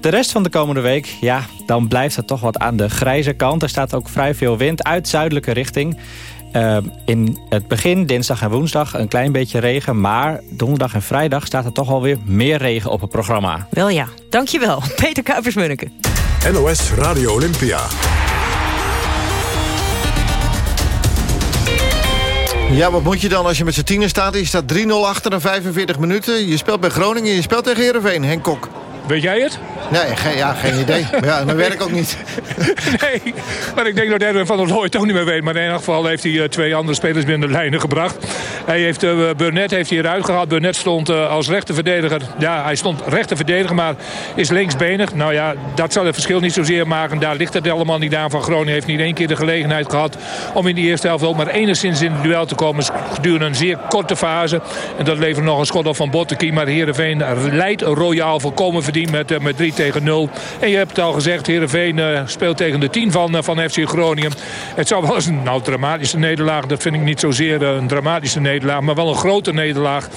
De rest van de komende week, ja, dan blijft het toch wat aan de grijze kant. Er staat ook vrij veel wind uit zuidelijke richting. Uh, in het begin, dinsdag en woensdag, een klein beetje regen. Maar donderdag en vrijdag staat er toch alweer meer regen op het programma. Wel ja, dankjewel. Peter Kuipers-Munneke. NOS Radio Olympia. Ja, wat moet je dan als je met z'n tienen staat? Je staat 3-0 achter na 45 minuten. Je speelt bij Groningen, je speelt tegen Heerenveen. Henk Kok. Weet jij het? Nee, geen, ja, geen idee. Maar ja, mijn werk ook niet. nee, maar ik denk dat Erwin van der Looy het ook niet meer weet. Maar in elk geval heeft hij eh, twee andere spelers binnen de lijnen gebracht. Hij heeft, uh, Burnett heeft hij eruit gehaald. Burnett stond uh, als rechterverdediger. Ja, hij stond rechterverdediger, maar is linksbenig. Nou ja, dat zal het verschil niet zozeer maken. Daar ligt het allemaal niet aan van Groningen. heeft niet één keer de gelegenheid gehad om in die eerste helft ook maar enigszins in het duel te komen. Gedurende een zeer korte fase. En dat levert nog een schot op van Bottekie. Maar Heerenveen leidt royaal volkomen met, met 3 tegen 0. En je hebt het al gezegd, Heerenveen uh, speelt tegen de 10 van, uh, van FC Groningen. Het zou wel eens een nou, dramatische nederlaag, dat vind ik niet zozeer een dramatische nederlaag, maar wel een grote nederlaag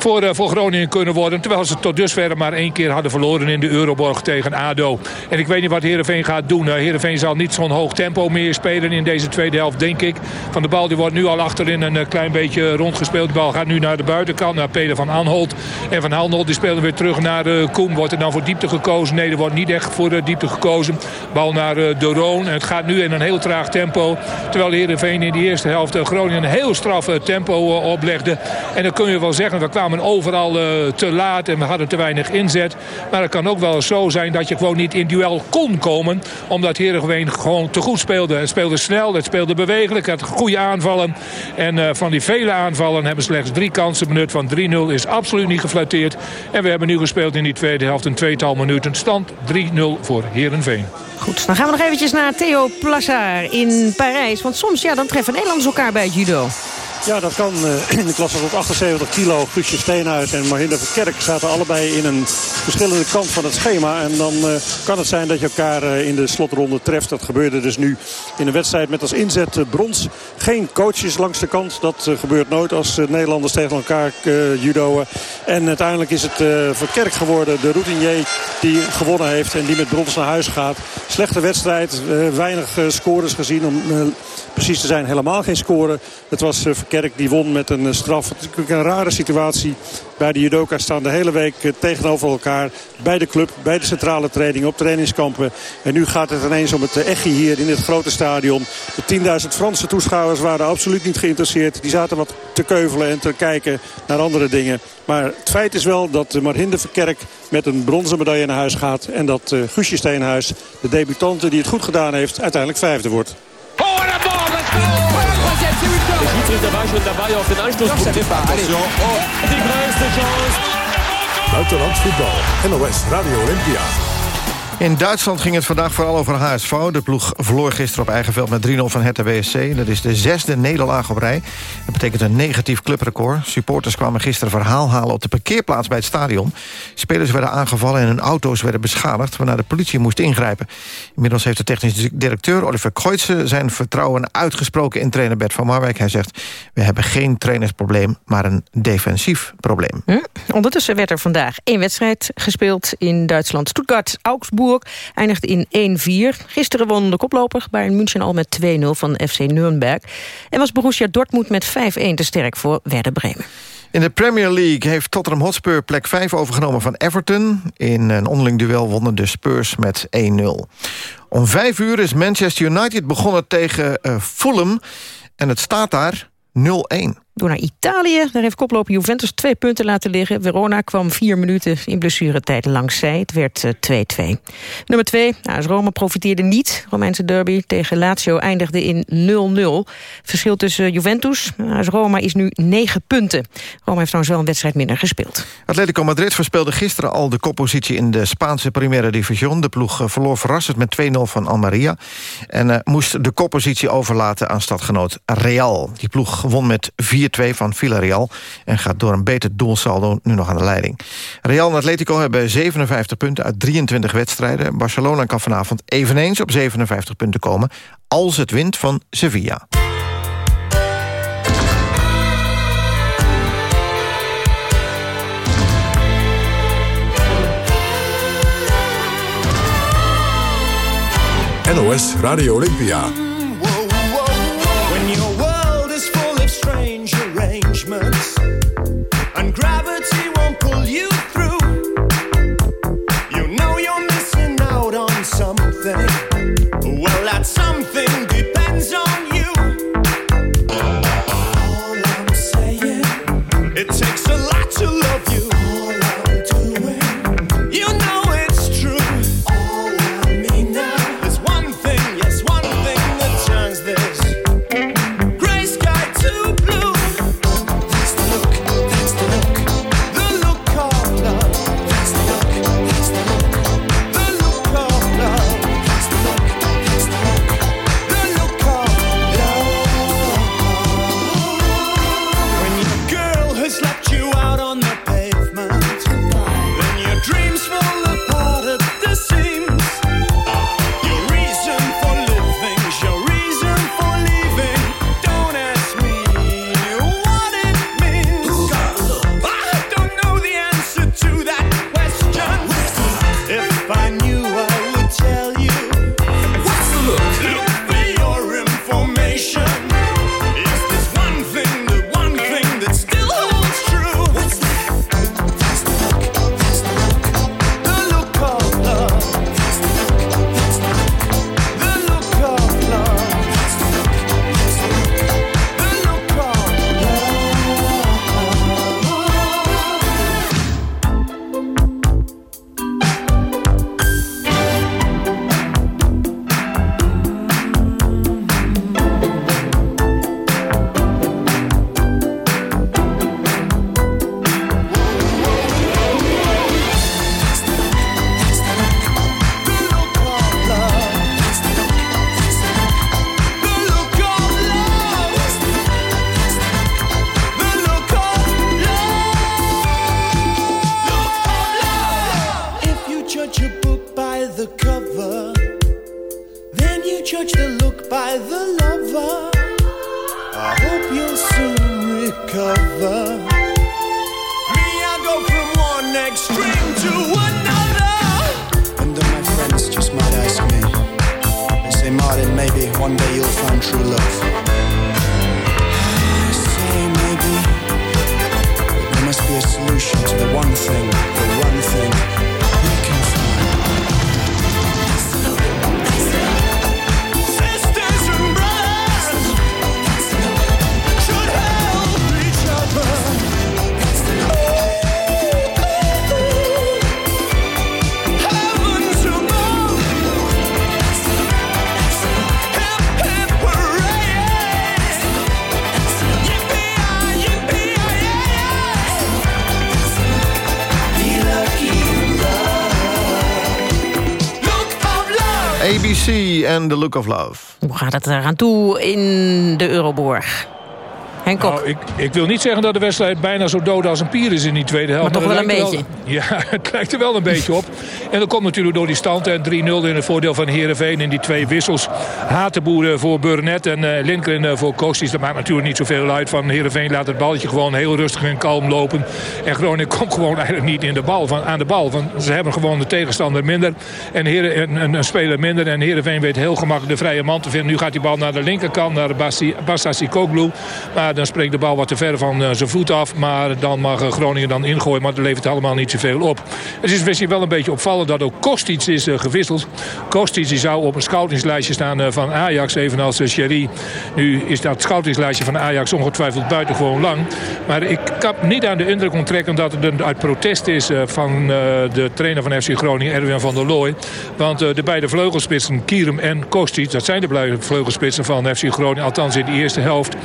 voor, voor Groningen kunnen worden. Terwijl ze tot dusver maar één keer hadden verloren in de Euroborg tegen ADO. En ik weet niet wat Heerenveen gaat doen. Heerenveen zal niet zo'n hoog tempo meer spelen in deze tweede helft, denk ik. Van de bal die wordt nu al achterin een klein beetje rondgespeeld. De bal gaat nu naar de buitenkant, naar Peter van Anholt. En Van Anholt die speelt weer terug naar Koem. Wordt er dan voor diepte gekozen? Nee, er wordt niet echt voor de diepte gekozen. Bal naar De Roon. Het gaat nu in een heel traag tempo. Terwijl Heerenveen in die eerste helft Groningen een heel straf tempo oplegde. En dan kun je wel zeggen, we kwamen overal te laat en we hadden te weinig inzet. Maar het kan ook wel zo zijn dat je gewoon niet in duel kon komen. Omdat Heerenveen gewoon te goed speelde. Het speelde snel, het speelde bewegelijk, het had goede aanvallen. En van die vele aanvallen hebben slechts drie kansen benut. Van 3-0 is absoluut niet geflatteerd. En we hebben nu gespeeld in die tweede helft een tweetal minuten. Stand 3-0 voor Heerenveen. Goed, dan gaan we nog eventjes naar Theo Plassard in Parijs. Want soms ja, dan treffen Nederlanders elkaar bij judo. Ja, dat kan eh, in de klasse tot 78 kilo. Guusje Steenhuis en Marhinde Verkerk zaten allebei in een verschillende kant van het schema. En dan uh, kan het zijn dat je elkaar uh, in de slotronde treft. Dat gebeurde dus nu in een wedstrijd met als inzet brons. Geen coaches langs de kant. Dat gebeurt nooit als Nederlanders tegen elkaar judoën. En uiteindelijk is het Verkerk geworden. De routinier die gewonnen heeft en die met brons naar huis gaat. Slechte wedstrijd. weinig scores gezien. Om precies te zijn helemaal geen score. Het was Kerk die won met een eh, straf. Het is natuurlijk een rare situatie. Bij de judoka staan de hele week eh, tegenover elkaar. Bij de club, bij de centrale training, op trainingskampen. En nu gaat het ineens om het eh, echi hier in het grote stadion. De 10.000 Franse toeschouwers waren absoluut niet geïnteresseerd. Die zaten wat te keuvelen en te kijken naar andere dingen. Maar het feit is wel dat Marhinde Verkerk met een bronzen medaille naar huis gaat. En dat Guusje Steenhuis, de debutante die het goed gedaan heeft, uiteindelijk vijfde wordt. Schiedsrichter war schon dabei auf den Anstoßpunkt. Oh, die größte Chance. Buitenlands voetbal. NOS Radio Olympia. In Duitsland ging het vandaag vooral over HSV. De ploeg verloor gisteren op eigen veld met 3-0 van Hertha BSC. Dat is de zesde nederlaag op rij. Dat betekent een negatief clubrecord. Supporters kwamen gisteren verhaal halen op de parkeerplaats bij het stadion. Spelers werden aangevallen en hun auto's werden beschadigd... waarna de politie moest ingrijpen. Inmiddels heeft de technisch directeur Oliver Kreutzen... zijn vertrouwen uitgesproken in trainer Bert van Marwijk. Hij zegt, we hebben geen trainersprobleem, maar een defensief probleem. Hm? Ondertussen werd er vandaag één wedstrijd gespeeld in Duitsland. Eindigde in 1-4. Gisteren won de koploper Bayern München al met 2-0 van FC Nürnberg. En was Borussia Dortmund met 5-1 te sterk voor Werder Bremen. In de Premier League heeft Tottenham Hotspur plek 5 overgenomen van Everton. In een onderling duel wonnen de Spurs met 1-0. Om 5 uur is Manchester United begonnen tegen uh, Fulham. En het staat daar 0-1 door naar Italië. Daar heeft koploper Juventus twee punten laten liggen. Verona kwam vier minuten in blessuretijd langs zij. Het werd 2-2. Uh, Nummer 2, AS Roma profiteerde niet. Romeinse derby tegen Lazio eindigde in 0-0. Verschil tussen Juventus en AS Roma is nu 9 punten. Roma heeft trouwens wel een wedstrijd minder gespeeld. Atletico Madrid verspeelde gisteren al de koppositie... in de Spaanse Primera Division. De ploeg eh, verloor verrassend met 2-0 van Almeria. En uh, moest de koppositie overlaten aan stadgenoot Real. Die ploeg won met 4 2 van Villarreal... en gaat door een beter doelsaldo nu nog aan de leiding. Real en Atletico hebben 57 punten uit 23 wedstrijden. Barcelona kan vanavond eveneens op 57 punten komen... als het wint van Sevilla. NOS Radio Olympia. ABC en The Look of Love. Hoe gaat het eraan toe in de Euroborg? Henk Kok. Nou, ik, ik wil niet zeggen dat de wedstrijd bijna zo dood als een pier is in die tweede helft. Maar toch wel een er ja, het lijkt er wel een beetje op. En dat komt natuurlijk door die stand. En 3-0 in het voordeel van Heerenveen. In die twee wissels. Hatenboer voor Burnett en uh, Lindgren eh, voor Kostis. Dat maakt natuurlijk niet zoveel uit. Van Heerenveen laat het balletje gewoon heel rustig en kalm lopen. En Groningen komt gewoon eigenlijk niet in de bal, van, aan de bal. Want ze hebben gewoon de tegenstander minder. En Heren, een, een, speler minder. En Heerenveen weet heel gemakkelijk de vrije man te vinden. Nu gaat die bal naar de linkerkant. Naar Basta Sikoglu. Maar dan spreekt de bal wat te ver van uh, zijn voet af. Maar dan mag uh, Groningen dan ingooien. Maar dat levert allemaal niet zoveel op. Het is misschien wel een beetje opvallend dat ook Kostic is uh, gewisseld. Kostic die zou op een scoutingslijstje staan van Ajax. Evenals Sherry. Nu is dat scoutingslijstje van Ajax ongetwijfeld buitengewoon lang. Maar ik kan niet aan de indruk onttrekken dat het uit protest is van de trainer van FC Groningen, Erwin van der Looy. Want de beide vleugelspitsen, Kierum en Kostic, dat zijn de vleugelspitsen van FC Groningen. Althans in de eerste helft.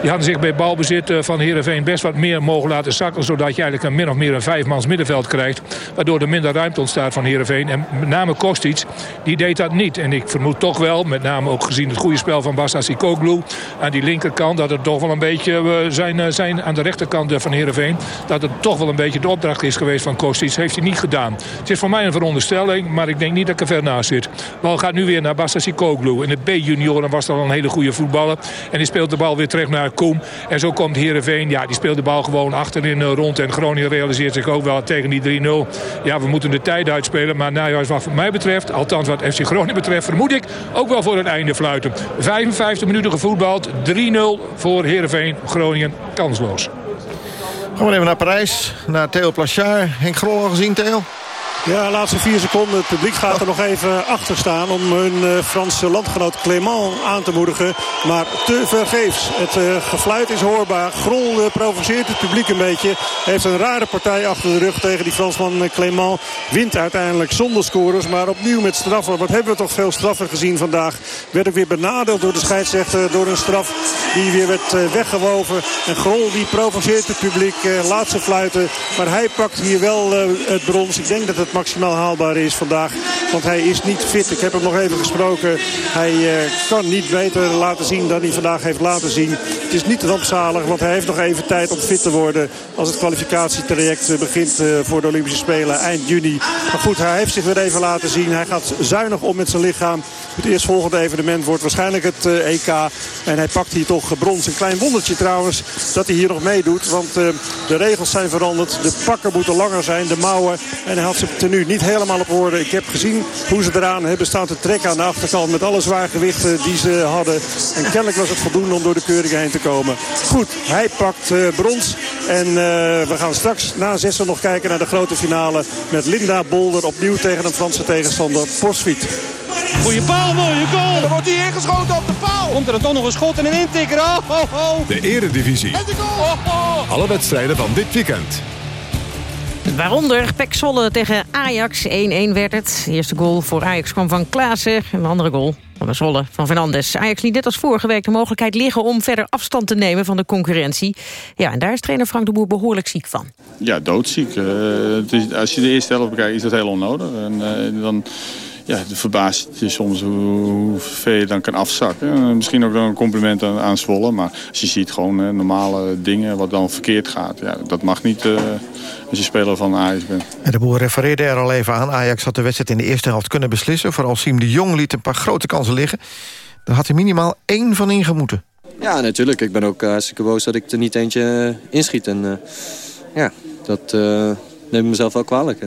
Die hadden zich bij balbezit van Heerenveen best wat meer mogen laten zakken. Zodat je eigenlijk een min of meer een vijfmans middenveld krijgt. Waardoor er minder ruimte ontstaat van Heerenveen. En met name Kostic, die deed dat niet. En ik vermoed toch wel, met name ook gezien het goede spel van Basta Sikoglu. Aan die linkerkant, dat het toch wel een beetje zijn, zijn aan de rechterkant van Heerenveen. Dat het toch wel een beetje de opdracht is geweest van Kostic. Heeft hij niet gedaan. Het is voor mij een veronderstelling, maar ik denk niet dat ik er ver naast zit. Bal gaat nu weer naar Basta Sikoglu. In het B-junioren was dat al een hele goede voetballer. En die speelt de bal weer terug naar Koem. En zo komt Heerenveen, ja, die speelt de bal gewoon achterin rond. En Groningen realiseert zich ook wel tegen die 3-0. Ja, we moeten de tijd uitspelen. Maar nou, wat mij betreft, althans wat FC Groningen betreft... vermoed ik ook wel voor het einde fluiten. 55 minuten gevoetbald, 3-0 voor Heerenveen. Groningen kansloos. Gaan we even naar Parijs, naar Theo Plachard. Henk Grol gezien, Theo? Ja, laatste vier seconden. Het publiek gaat er nog even achter staan om hun uh, Franse landgenoot Clément aan te moedigen. Maar te vergeefs. Het uh, gefluit is hoorbaar. Grol uh, provoceert het publiek een beetje. Heeft een rare partij achter de rug tegen die Fransman Clément. Wint uiteindelijk zonder scores, maar opnieuw met straffen. Wat hebben we toch veel straffen gezien vandaag. Werd ook weer benadeeld door de scheidsrechter. Door een straf die weer werd weggewoven. En Grol die provoceert het publiek. laat ze fluiten. Maar hij pakt hier wel het brons. Ik denk dat het maximaal haalbaar is vandaag. Want hij is niet fit. Ik heb hem nog even gesproken. Hij uh, kan niet beter laten zien dan hij vandaag heeft laten zien. Het is niet rampzalig, want hij heeft nog even tijd om fit te worden... als het kwalificatietraject begint uh, voor de Olympische Spelen eind juni. Maar goed, hij heeft zich weer even laten zien. Hij gaat zuinig om met zijn lichaam. Het eerstvolgende evenement wordt waarschijnlijk het EK. En hij pakt hier toch brons. Een klein wondertje trouwens dat hij hier nog meedoet. Want de regels zijn veranderd. De pakken moeten langer zijn, de mouwen. En hij had ze nu niet helemaal op orde. Ik heb gezien hoe ze eraan hebben staan te trekken aan de achterkant. Met alle zwaargewichten die ze hadden. En kennelijk was het voldoende om door de keuringen heen te komen. Goed, hij pakt uh, brons. En uh, we gaan straks na zessen nog kijken naar de grote finale. Met Linda Bolder opnieuw tegen een Franse tegenstander Posfiet. Goeie paal, mooie goal. En dan wordt hij ingeschoten op de paal. Komt er dan toch nog een schot en een intikker. Oh, oh, oh. De eredivisie. En de goal. Oh, oh. Alle wedstrijden van dit weekend. Waaronder Pek Zwolle tegen Ajax. 1-1 werd het. De eerste goal voor Ajax kwam van Klaassen. En de andere goal van Zwolle van Fernandes. Ajax liet net als vorige week de mogelijkheid liggen... om verder afstand te nemen van de concurrentie. Ja, en daar is trainer Frank de Boer behoorlijk ziek van. Ja, doodziek. Het is, als je de eerste helft bekijkt, is dat heel onnodig. En, uh, dan ja, het verbaast je soms hoe, hoe ver je dan kan afzakken. Misschien ook een compliment aan, aan Zwolle. Maar als je ziet gewoon uh, normale dingen wat dan verkeerd gaat. Ja, dat mag niet uh, als je speler van Ajax bent. En de boer refereerde er al even aan. Ajax had de wedstrijd in de eerste helft kunnen beslissen. Vooral Siem de Jong liet een paar grote kansen liggen. Daar had hij minimaal één van ingemoeten. Ja, natuurlijk. Ik ben ook uh, hartstikke boos dat ik er niet eentje uh, inschiet. En uh, ja, dat neem ik mezelf wel kwalijk.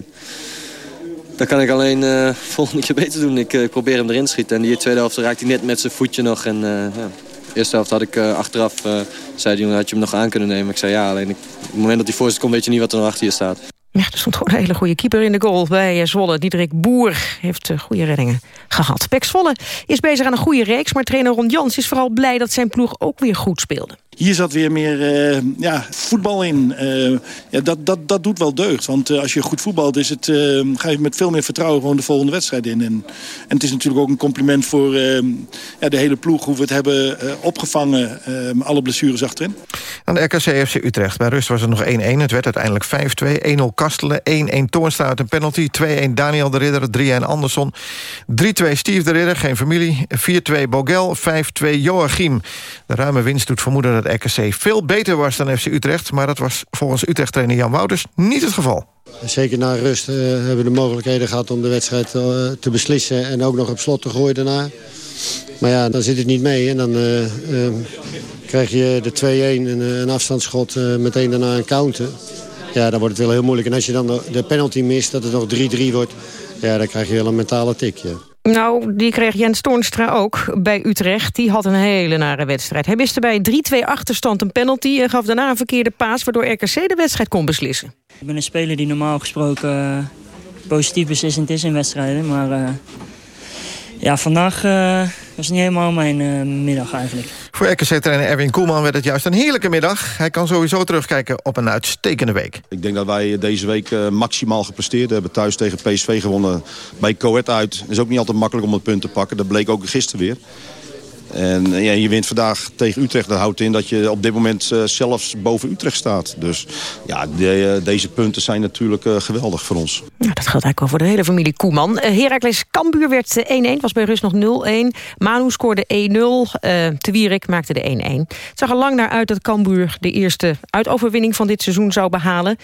Dat kan ik alleen volgende keer beter doen. Ik probeer hem erin te schieten. En die tweede helft raakt hij net met zijn voetje nog. En ja, de eerste helft had ik achteraf, zei de jongen, had je hem nog aan kunnen nemen. Ik zei ja, alleen ik, op het moment dat hij voor komt, weet je niet wat er nog achter je staat. Ja, er stond gewoon een hele goede keeper in de goal bij Zwolle. Diederik Boer heeft goede reddingen gehad. Pek Zwolle is bezig aan een goede reeks... maar trainer Ron Jans is vooral blij dat zijn ploeg ook weer goed speelde. Hier zat weer meer uh, ja, voetbal in. Uh, ja, dat, dat, dat doet wel deugd. Want uh, als je goed voetbalt, is het, ga je met veel meer vertrouwen gewoon de volgende wedstrijd in. En, en het is natuurlijk ook een compliment voor ja, de hele ploeg... hoe we het hebben opgevangen, alle blessures achterin. Aan de RKC FC Utrecht. Bij rust was het nog 1-1. Het werd uiteindelijk 5-2. 1-0 Kastelen, 1-1 Toornstra uit een penalty. 2-1 Daniel de Ridder, 3-1 Andersson. 3-2 Steve de Ridder, geen familie. 4-2 Bogel, 5-2 Joachim. De ruime winst doet vermoeden dat Veel beter was dan FC Utrecht... maar dat was volgens Utrecht-trainer Jan Wouters niet het geval. Zeker na rust uh, hebben we de mogelijkheden gehad om de wedstrijd uh, te beslissen... en ook nog op slot te gooien daarna. Maar ja, dan zit het niet mee en dan uh, krijg je de 2-1 en een afstandsschot... meteen daarna een counter. Ja, dan wordt het wel heel moeilijk. En als je dan de penalty mist, dat het nog 3-3 wordt... ja, dan krijg je wel een mentale tik, ja. Nou, die kreeg Jens Toornstra ook bij Utrecht. Die had een hele nare wedstrijd. Hij miste bij 3-2 achterstand een penalty... en gaf daarna een verkeerde paas... waardoor RKC de wedstrijd kon beslissen. Ik ben een speler die normaal gesproken uh, positief beslissend is in wedstrijden. Maar uh, ja, vandaag uh, was niet helemaal mijn middag eigenlijk. Voor RKC-trainer Erwin Koelman werd het juist een heerlijke middag. Hij kan sowieso terugkijken op een uitstekende week. Ik denk dat wij deze week uh, maximaal gepresteerd hebben. Thuis tegen PSV gewonnen. Bij Coët uit. Het is ook niet altijd makkelijk om het punt te pakken. Dat bleek ook gisteren weer. En ja, je wint vandaag tegen Utrecht. Dat houdt in dat je op dit moment uh, zelfs boven Utrecht staat. Dus ja, de, uh, deze punten zijn natuurlijk uh, geweldig voor ons. Nou, dat geldt eigenlijk wel voor de hele familie Koeman. Heracles Kambuur werd 1-1, was bij rust nog 0-1. Manu scoorde 1-0. Te Wierik maakte de 1-1. Het zag er lang naar uit dat Kambuur de eerste uitoverwinning van dit seizoen zou behalen.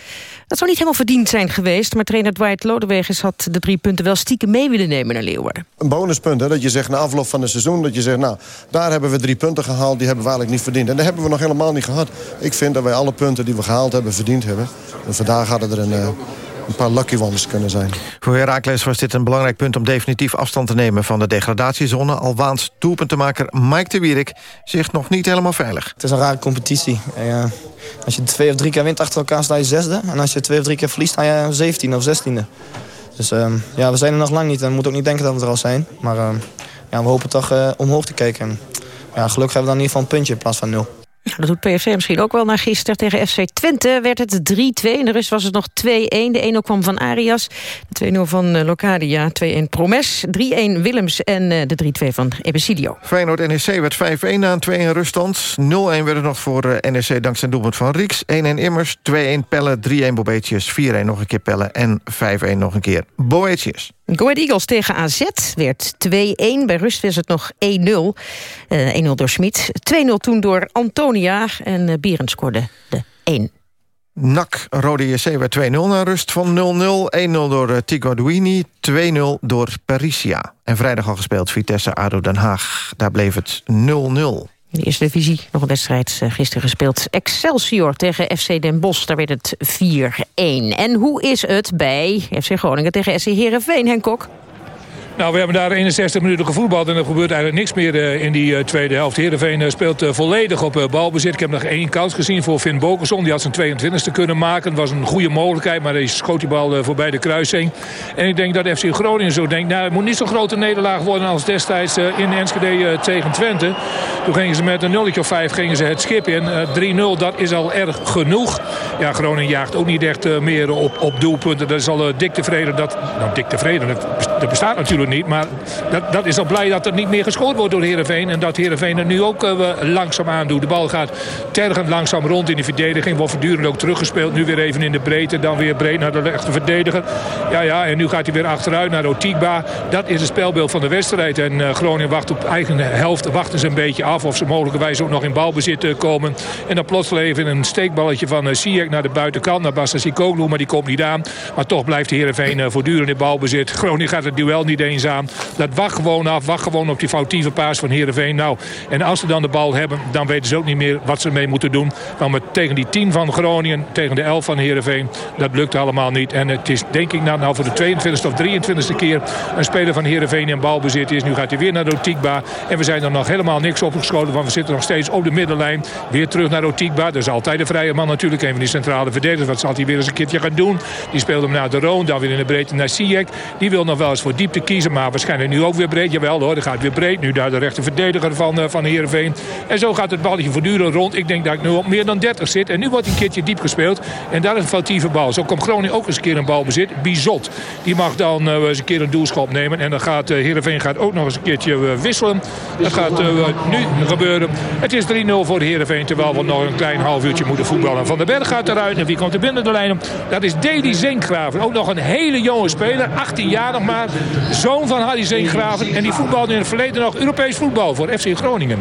Dat zou niet helemaal verdiend zijn geweest. Maar trainer Dwight Lodewegers had de drie punten wel stiekem mee willen nemen naar Leeuwarden. Een bonuspunt, hè, dat je zegt na afloop van het seizoen... dat je zegt, nou, daar hebben we drie punten gehaald, die hebben we eigenlijk niet verdiend. En dat hebben we nog helemaal niet gehad. Ik vind dat wij alle punten die we gehaald hebben, verdiend hebben. En vandaag hadden er een, uh, een paar lucky ones kunnen zijn. Voor Herakles was dit een belangrijk punt om definitief afstand te nemen van de degradatiezone. Al waant doelpuntenmaker Mike de Wierik zich nog niet helemaal veilig. Het is een rare competitie. En, uh, als je twee of drie keer wint achter elkaar sta je zesde. En als je twee of drie keer verliest sta je zeventiende of zestiende. Dus uh, ja, we zijn er nog lang niet en we moeten ook niet denken dat we er al zijn. Maar ja, we hopen toch uh, omhoog te kijken. Ja, gelukkig hebben we dan in ieder geval een puntje in plaats van nul. Nou, dat doet PFC misschien ook wel naar gisteren. Tegen FC Twente werd het 3-2. In de rust was het nog 2-1. De 1-0 kwam van Arias. De 2-0 van uh, Locadia. 2-1 Promes. 3-1 Willems. En uh, de 3-2 van Ebesilio. Feyenoord-NEC werd 5-1 na een 2-1 ruststand. 0-1 werd het nog voor uh, NEC dankzij doelpunt van Rieks. 1-1 Immers. 2-1 Pelle. 3-1 Boetius. 4-1 nog een keer Pelle. En 5-1 nog een keer Boetius. Go Ahead Eagles tegen AZ werd 2-1. Bij rust was het nog 1-0. Uh, 1-0 door Smit. 2-0 toen door Antonia. En uh, Bierens scoorde de 1. NAC Rode JC werd 2-0 naar rust van 0-0. 1-0 door uh, Tiguaduini, 2-0 door Parisia. En vrijdag al gespeeld Vitesse ADO Den Haag. Daar bleef het 0-0. In de eerste divisie nog een wedstrijd uh, gisteren gespeeld. Excelsior tegen FC Den Bosch, daar werd het 4-1. En hoe is het bij FC Groningen tegen SC Heerenveen, Henk Kok? Nou, we hebben daar 61 minuten gevoetbald en er gebeurt eigenlijk niks meer uh, in die uh, tweede helft. Heerenveen uh, speelt volledig op balbezit. Ik heb nog één kans gezien voor Finn Bokerson. Die had zijn 22e kunnen maken. Het was een goede mogelijkheid, maar hij schoot die bal voorbij de kruising. En ik denk dat FC Groningen zo denkt... nou, het moet niet zo'n grote nederlaag worden als destijds in Enschede tegen Twente. Toen gingen ze met een nulletje of vijf gingen ze het schip in. 3-0, dat is al erg genoeg. Ja, Groningen jaagt ook niet echt meer op, op doelpunten. Dat is al dik tevreden. Dat, nou, dik tevreden, dat, dat bestaat natuurlijk niet. Maar dat, dat is al blij dat er niet meer gescoord wordt door Heerenveen. En dat Heerenveen er nu ook uh, langzaam aan doet. De bal gaat tergend langzaam rond in de verdediging. Wordt voortdurend ook teruggespeeld. Nu weer even in de breedte. Dan weer breed naar de rechte verdediger. Ja, ja. En nu gaat hij weer achteruit naar Otigba. Dat is het spelbeeld van de wedstrijd. En uh, Groningen wacht op eigen helft. Wachten ze een beetje af of ze mogelijkerwijs ook nog in balbezit uh, komen. En dan plotseling even een steekballetje van Sierk naar de buitenkant. Naar Bassa Sikoglu. Maar die komt niet aan. Maar toch blijft Heerenveen voortdurend in balbezit. Groningen gaat het duel niet eens Dat wacht gewoon af. Wacht gewoon op die foutieve paas van Heerenveen. Nou, en als ze dan de bal hebben, dan weten ze ook niet meer wat ze mee moeten doen. Want met, tegen die 10 van Groningen, tegen de 11 van Heerenveen, dat lukt allemaal niet. En het is denk ik nou, nou voor de 22e of 23e keer een speler van Heerenveen in balbezit is. Nu gaat hij weer naar Rotikba. En we zijn er nog helemaal niks opgeschoten, want we zitten nog steeds op de middenlijn. Weer terug naar Rotikba. Dat is altijd de vrije man natuurlijk, een van die centrale verdedigers. Wat zal hij weer eens een keertje gaan doen? Die speelt hem naar de Roon, dan weer in de breedte naar Sijek. Die wil nog wel eens voor diepte kiezen, maar waarschijnlijk nu ook weer breed. Jawel hoor, dan gaat weer breed. Nu daar de rechter verdediger van, uh, van Heerenveen. En zo gaat het balletje voortdurend rond. Ik denk dat ik nu op meer dan 30 zit. En nu wordt een keertje diep gespeeld. En daar is een foutieve bal. Zo komt Groningen ook eens een keer een bal bezit. Bizot. Die mag dan uh, eens een keer een doelschop nemen. En dan gaat uh, Heerenveen gaat ook nog eens een keertje uh, wisselen. Dat gaat nu gebeuren. Het is 3-0 voor de Heerenveen. Terwijl we nog een klein half uurtje moeten voetballen. Van der Berg gaat eruit. En wie komt er binnen de lijn? Dat is Deli Zenkgraven. Ook nog een hele jonge speler. 18 jaar nog maar. Zoon van Harry Zenkgraven. En die voetbalde in het verleden nog Europees voetbal voor FC Groningen.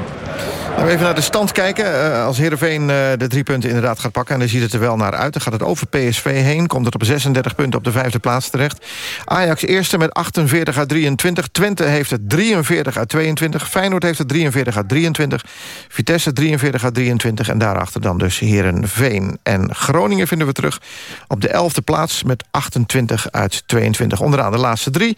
Even naar de stand kijken. Uh, als Heerenveen uh, de drie punten inderdaad gaat pakken... en dan ziet het er wel naar uit. Dan gaat het over PSV heen. Komt het op 36 punten op de vijfde plaats terecht. Ajax eerste met 48 uit 23. Twente heeft het 43 uit 22. Feyenoord heeft het 43 uit 23. Vitesse 43 uit 23. En daarachter dan dus Heerenveen. En Groningen vinden we terug op de elfde plaats... met 28 uit 22. Onderaan de laatste drie.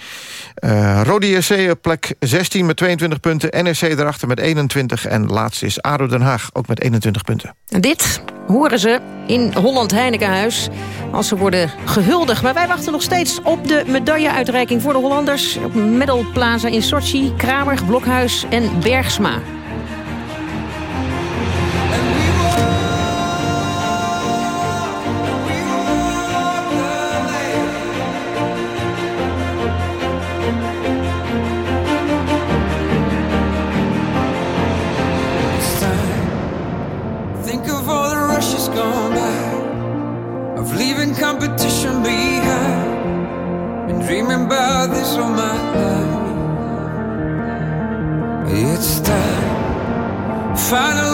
Uh, Rodi SC op plek 16 met 22 punten. NEC erachter met 21 en laatste is ADO Den Haag, ook met 21 punten. En dit horen ze in Holland Heinekenhuis als ze worden gehuldigd. Maar wij wachten nog steeds op de medailleuitreiking voor de Hollanders... op Medal Plaza in Sochi, Kramer, Blokhuis en Bergsma. Competition behind. Been dreaming about this all my life. It's time, finally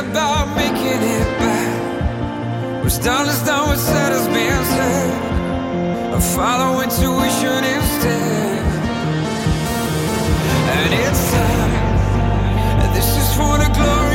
about making it back. What's done is done, what's said has been said. I follow intuition instead. And it's time. And this is for the glory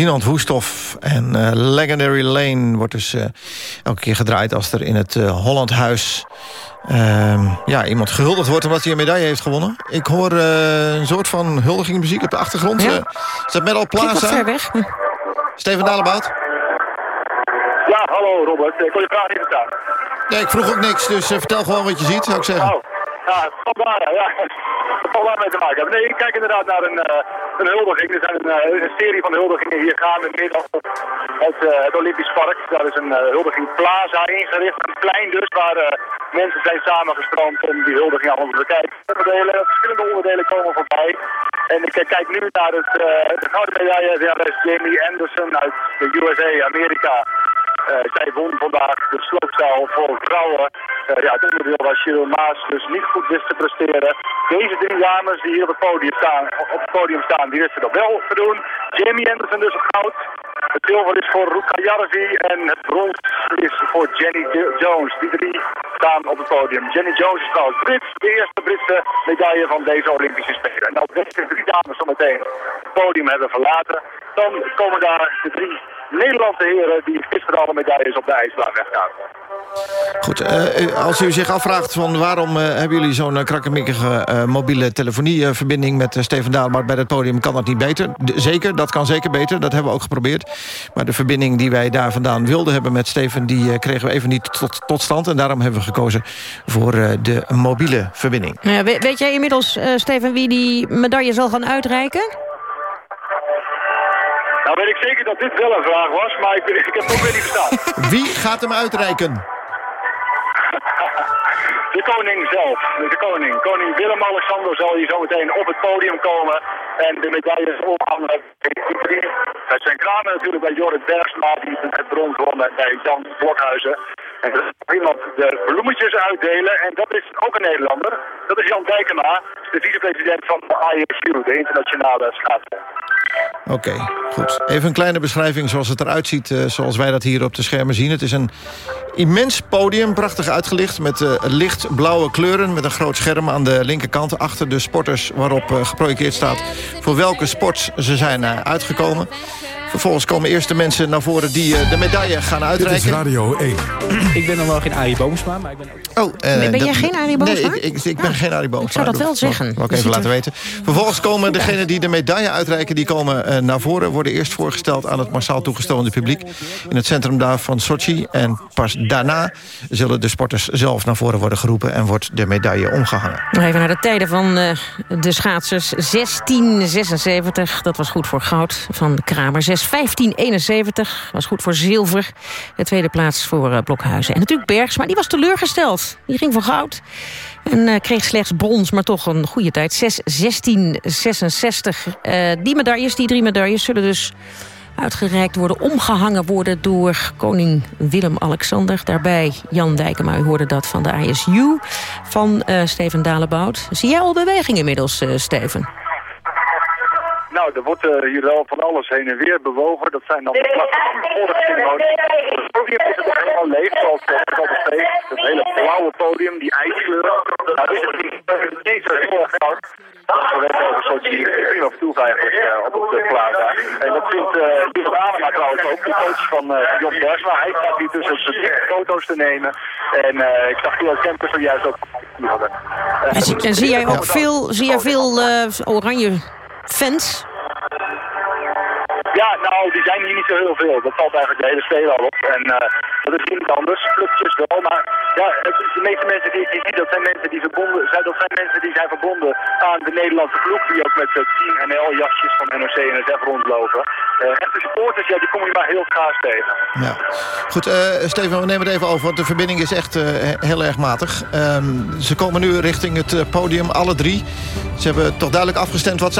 Dinant Woesthof en eh, Legendary Lane wordt dus eh, elke keer gedraaid... als er in het uh, Hollandhuis ehm, ja, iemand gehuldigd wordt... omdat hij een medaille heeft gewonnen. Ik hoor een soort van huldigingmuziek op de achtergrond. Ja. is dat Metal Plaza? ver weg. Steven Dalebout? Ja, hallo Robert. Ik kon je vraag niet verstaan. Nee, ik vroeg ook niks, dus vertel gewoon wat je ziet, zou ik zeggen. Oh, ja, ja. Zal daarmee te maken. Nee, ik kijk inderdaad naar een, uh, een huldiging. Er zijn een, uh, een, serie van huldigingen hier gaan in midden op het, uh, het Olympisch Park. Daar is een huldiging plaza ingericht. Een plein dus waar mensen zijn samengestrand om die huldiging allemaal te bekijken. Verschillende onderdelen komen voorbij. En ik kijk nu naar het, de gouden medaille. Ja, is Jamie Anderson uit de USA, Amerika. Uh, zij won vandaag de sloopstijl voor vrouwen. Uh, ja, het onderdeel waar Cheryl Maas dus niet goed wist te presteren. Deze drie dames die hier op het podium staan, op het podium staan die wisten dat wel te doen. Jamie Anderson dus op goud. Het zilver is voor Ruka Jarvi en het brons is voor Jenny Jones. Die drie staan op het podium. Jenny Jones is trouwens Brits, de eerste Britse medaille van deze Olympische Spelen. En als deze drie dames zometeen het podium hebben verlaten, dan komen daar de drie Nederlandse heren die gisteren alle medailles op de ijsbaan weggaan. Goed, uh, als u zich afvraagt van waarom uh, hebben jullie zo'n uh, krakkemikkige mobiele telefonieverbinding met Steven Daalmaat bij het podium, kan dat niet beter? De, zeker, dat kan zeker beter, dat hebben we ook geprobeerd. Maar de verbinding die wij daar vandaan wilden hebben met Steven, die kregen we even niet tot, tot stand. En daarom hebben we gekozen voor de mobiele verbinding. Ja, weet, weet jij inmiddels, Steven, wie die medaille zal gaan uitreiken? Nou weet ik zeker dat dit wel een vraag was, maar ik, ik heb het ook weer niet verstaan. Wie gaat hem uitreiken? De koning zelf, de koning. Koning Willem-Alexander zal hier zometeen op het podium komen en de medailles ophangen. Het zijn kranen natuurlijk bij Jorrit Bergsma, die het brons won bij Jan Blokhuizen. En dat is iemand de bloemetjes uitdelen. En dat is ook een Nederlander. Dat is Jan Dijkema, de vicepresident van de ISU, de internationale schaatsen. Oké, goed. Even een kleine beschrijving zoals het eruit ziet... Uh, zoals wij dat hier op de schermen zien. Het is een immens podium, prachtig uitgelicht... met uh, lichtblauwe kleuren, met een groot scherm aan de linkerkant... achter de sporters waarop uh, geprojecteerd staat... voor welke sports ze zijn uitgekomen. Vervolgens komen eerst de mensen naar voren die eh, de medaille gaan uitreiken. Dit is Radio 1. ik ben dan wel geen Arie Boomsma, maar ik ben. Oh, eh, ben jij geen Arie Boomsma? Nee, ik, ik, ben ah, geen Arie Boomsma. Ik zou dat wel zeggen. Ik even laten weten. Vervolgens komen degenen die de medaille uitreiken... die komen eh, naar voren, worden eerst voorgesteld aan het massaal toegestane publiek... in het centrum daar van Sochi. En pas daarna zullen de sporters zelf naar voren worden geroepen... en wordt de medaille omgehangen. Nog even naar de tijden van de schaatsers. 1676, dat was goed voor goud, van Kramer. 6. 1571. Was goed voor zilver. De tweede plaats voor uh, Blokhuizen. En natuurlijk Bergs, maar die was teleurgesteld. Die ging voor goud. En eh, kreeg slechts brons, maar toch een goede tijd. 1666. Eh, die medailles, die drie medailles, zullen dus uitgereikt worden, omgehangen worden door koning Willem-Alexander. Daarbij Jan Dijkema, u hoorde dat van de ISU, van Steven Dalebout. Zie jij al beweging inmiddels, Steven? Nou, er wordt uh, hier wel van alles heen en weer bewogen. Dat zijn dan de plaatsen van de vorige ceremonie. Het podium is het nog helemaal leeg, zoals het altijd steeds. Het hele blauwe podium, die ijskleur. Nou, is het niet steeds heel erg koud. We weten over Sochi prima vertoef eigenlijk uh, op de plaza. En dat vindt uh, Jeroen Adema trouwens ook, de coach van uh, Jon Bersma. Hij staat hier tussen de foto's te nemen. En uh, ik zag Theo Kempers zojuist ook hadden. Uh, en, zie, en zie jij ook veel, zie jij veel uh, oranje fans? Ja, nou, die zijn hier niet zo heel veel. Dat valt eigenlijk de hele spelen al op. En uh, dat is niet anders. Clubjes wel, maar ja, het, de meeste mensen die ik zie, dat zijn mensen die verbonden zijn. Dat zijn mensen die zijn verbonden aan de Nederlandse ploeg. Die ook met uh, Team NL jasjes van NOC en NSF rondlopen. Uh, echte supporters, ja, die kom je maar heel schaars tegen. Ja. Goed, Steven, we nemen het even over, want de verbinding is echt heel erg matig. Um, ze komen nu richting het podium, alle drie. Ze hebben toch duidelijk afgestemd wat ze